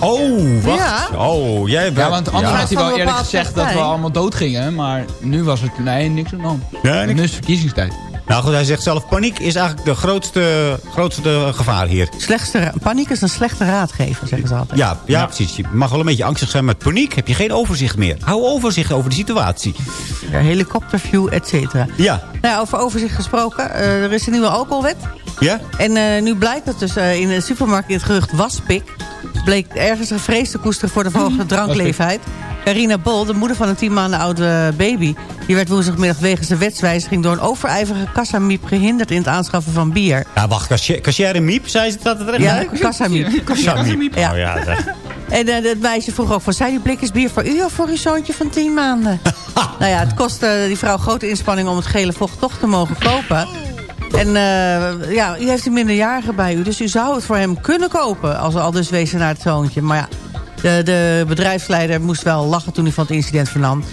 Oh, wacht. Ja. Oh, jij Ja, want anders Ja. had hij wel eerlijk gezegd dat we allemaal dood gingen. Maar nu was het, nee, niks aan de hand. Niks. Nu is het verkiezingstijd. Nou goed, hij zegt zelf... paniek is eigenlijk de grootste, grootste gevaar hier. Slechtste paniek is een slechte raadgever, zeggen ze altijd. Ja, ja, precies. Je mag wel een beetje angstig zijn. Met paniek heb je geen overzicht meer. Hou overzicht over de situatie. Ja, helikopterview, et cetera. Ja. Nou, over overzicht gesproken. eh, er is een nieuwe alcoholwet. Ja? En eh, nu blijkt het dus eh, in de supermarkt in het gerucht Waspik... bleek ergens een vrees te koesteren voor de verhoogde drankleefheid. Carina Bol, de moeder van een tien maanden oude baby... die werd woensdagmiddag wegens de wetswijziging... door een overijverige kassamiep gehinderd in het aanschaffen van bier. Ja, wacht. Cashier Miep, zei ze dat het recht Ja, kassamiep. Kassamiep. Ja. Oh ja, zeg. En eh, het meisje vroeg ook van... zijn die blikjes bier voor u of voor uw zoontje van tien maanden? nou ja, het kostte die vrouw grote inspanning... om het gele vocht toch te mogen kopen. En eh, ja, u heeft een minderjarige bij u. Dus u zou het voor hem kunnen kopen... als we al dus wezen naar het zoontje. Maar ja, de, de bedrijfsleider moest wel lachen toen hij van het incident vernam.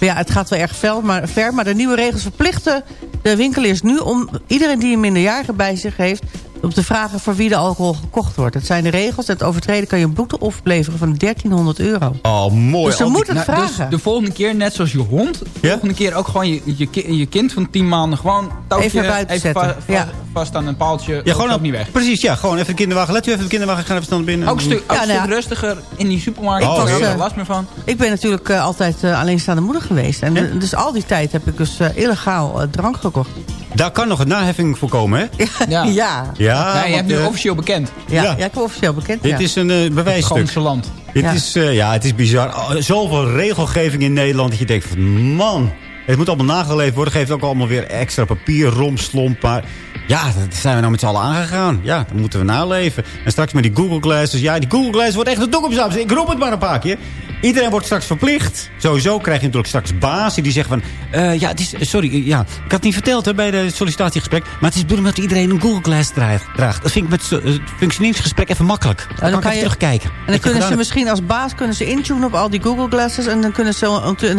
Maar ja, het gaat wel erg fel, maar, ver. Maar de nieuwe regels verplichten de winkeliers nu... om iedereen die een minderjarige bij zich heeft... om te vragen voor wie de alcohol gekocht wordt. Dat zijn de regels. Het overtreden kan je een boete opleveren van 1300 euro. Oh, mooi. Dus ze moeten het Nou, dus vragen. de volgende keer, net zoals je hond, de Ja? volgende keer ook gewoon je, je, ki- je kind van 10 maanden gewoon touwtje Even buiten zetten, va- ja. vast aan een paaltje. Ja, gewoon op- niet weg. Precies, ja. Gewoon even de kinderwagen. Let u even de kinderwagen. Ik ga even snel naar binnen. Ook een stuk, ook Ja, een nou stuk rustiger in die supermarkt. Oh, ik was er heerlijk. last meer van. Ik ben natuurlijk eh, altijd eh, alleenstaande moeder geweest. En dus al die tijd heb ik dus illegaal drank gekocht. Daar kan nog een naheffing voor komen, hè? Ja. Ja, ja. Ja, Nee, je hebt nu eh, officieel bekend. ja. Ja. ik ben officieel bekend. Dit ja. is een Het bewijsstuk. ganse land. Dit Ja. is, eh, ja, het is bizar. Oh, zoveel regelgeving in Nederland dat je denkt van, man, het moet allemaal nageleefd worden. Geeft ook allemaal weer extra papier, romslomp. Maar ja, dat zijn we nou met z'n allen aangegaan. Ja, dat moeten we naleven. En straks met die Google Glasses. Ja, die Google Glasses wordt echt de toekomst. Ik roep het maar een paar keer. Iedereen wordt straks verplicht. Sowieso krijg je natuurlijk straks bazen die zeggen van... eh, ja, het is, sorry, ja, ik had het niet verteld hè, bij de sollicitatiegesprek. Maar het is de bedoeling dat iedereen een Google Glass draagt. Dat vind ik met het functioneringsgesprek even makkelijk. Dan, kan even terugkijken. En dan kunnen ze misschien als baas kunnen ze intunen op al die Google Glasses. En dan kunnen ze... dan heb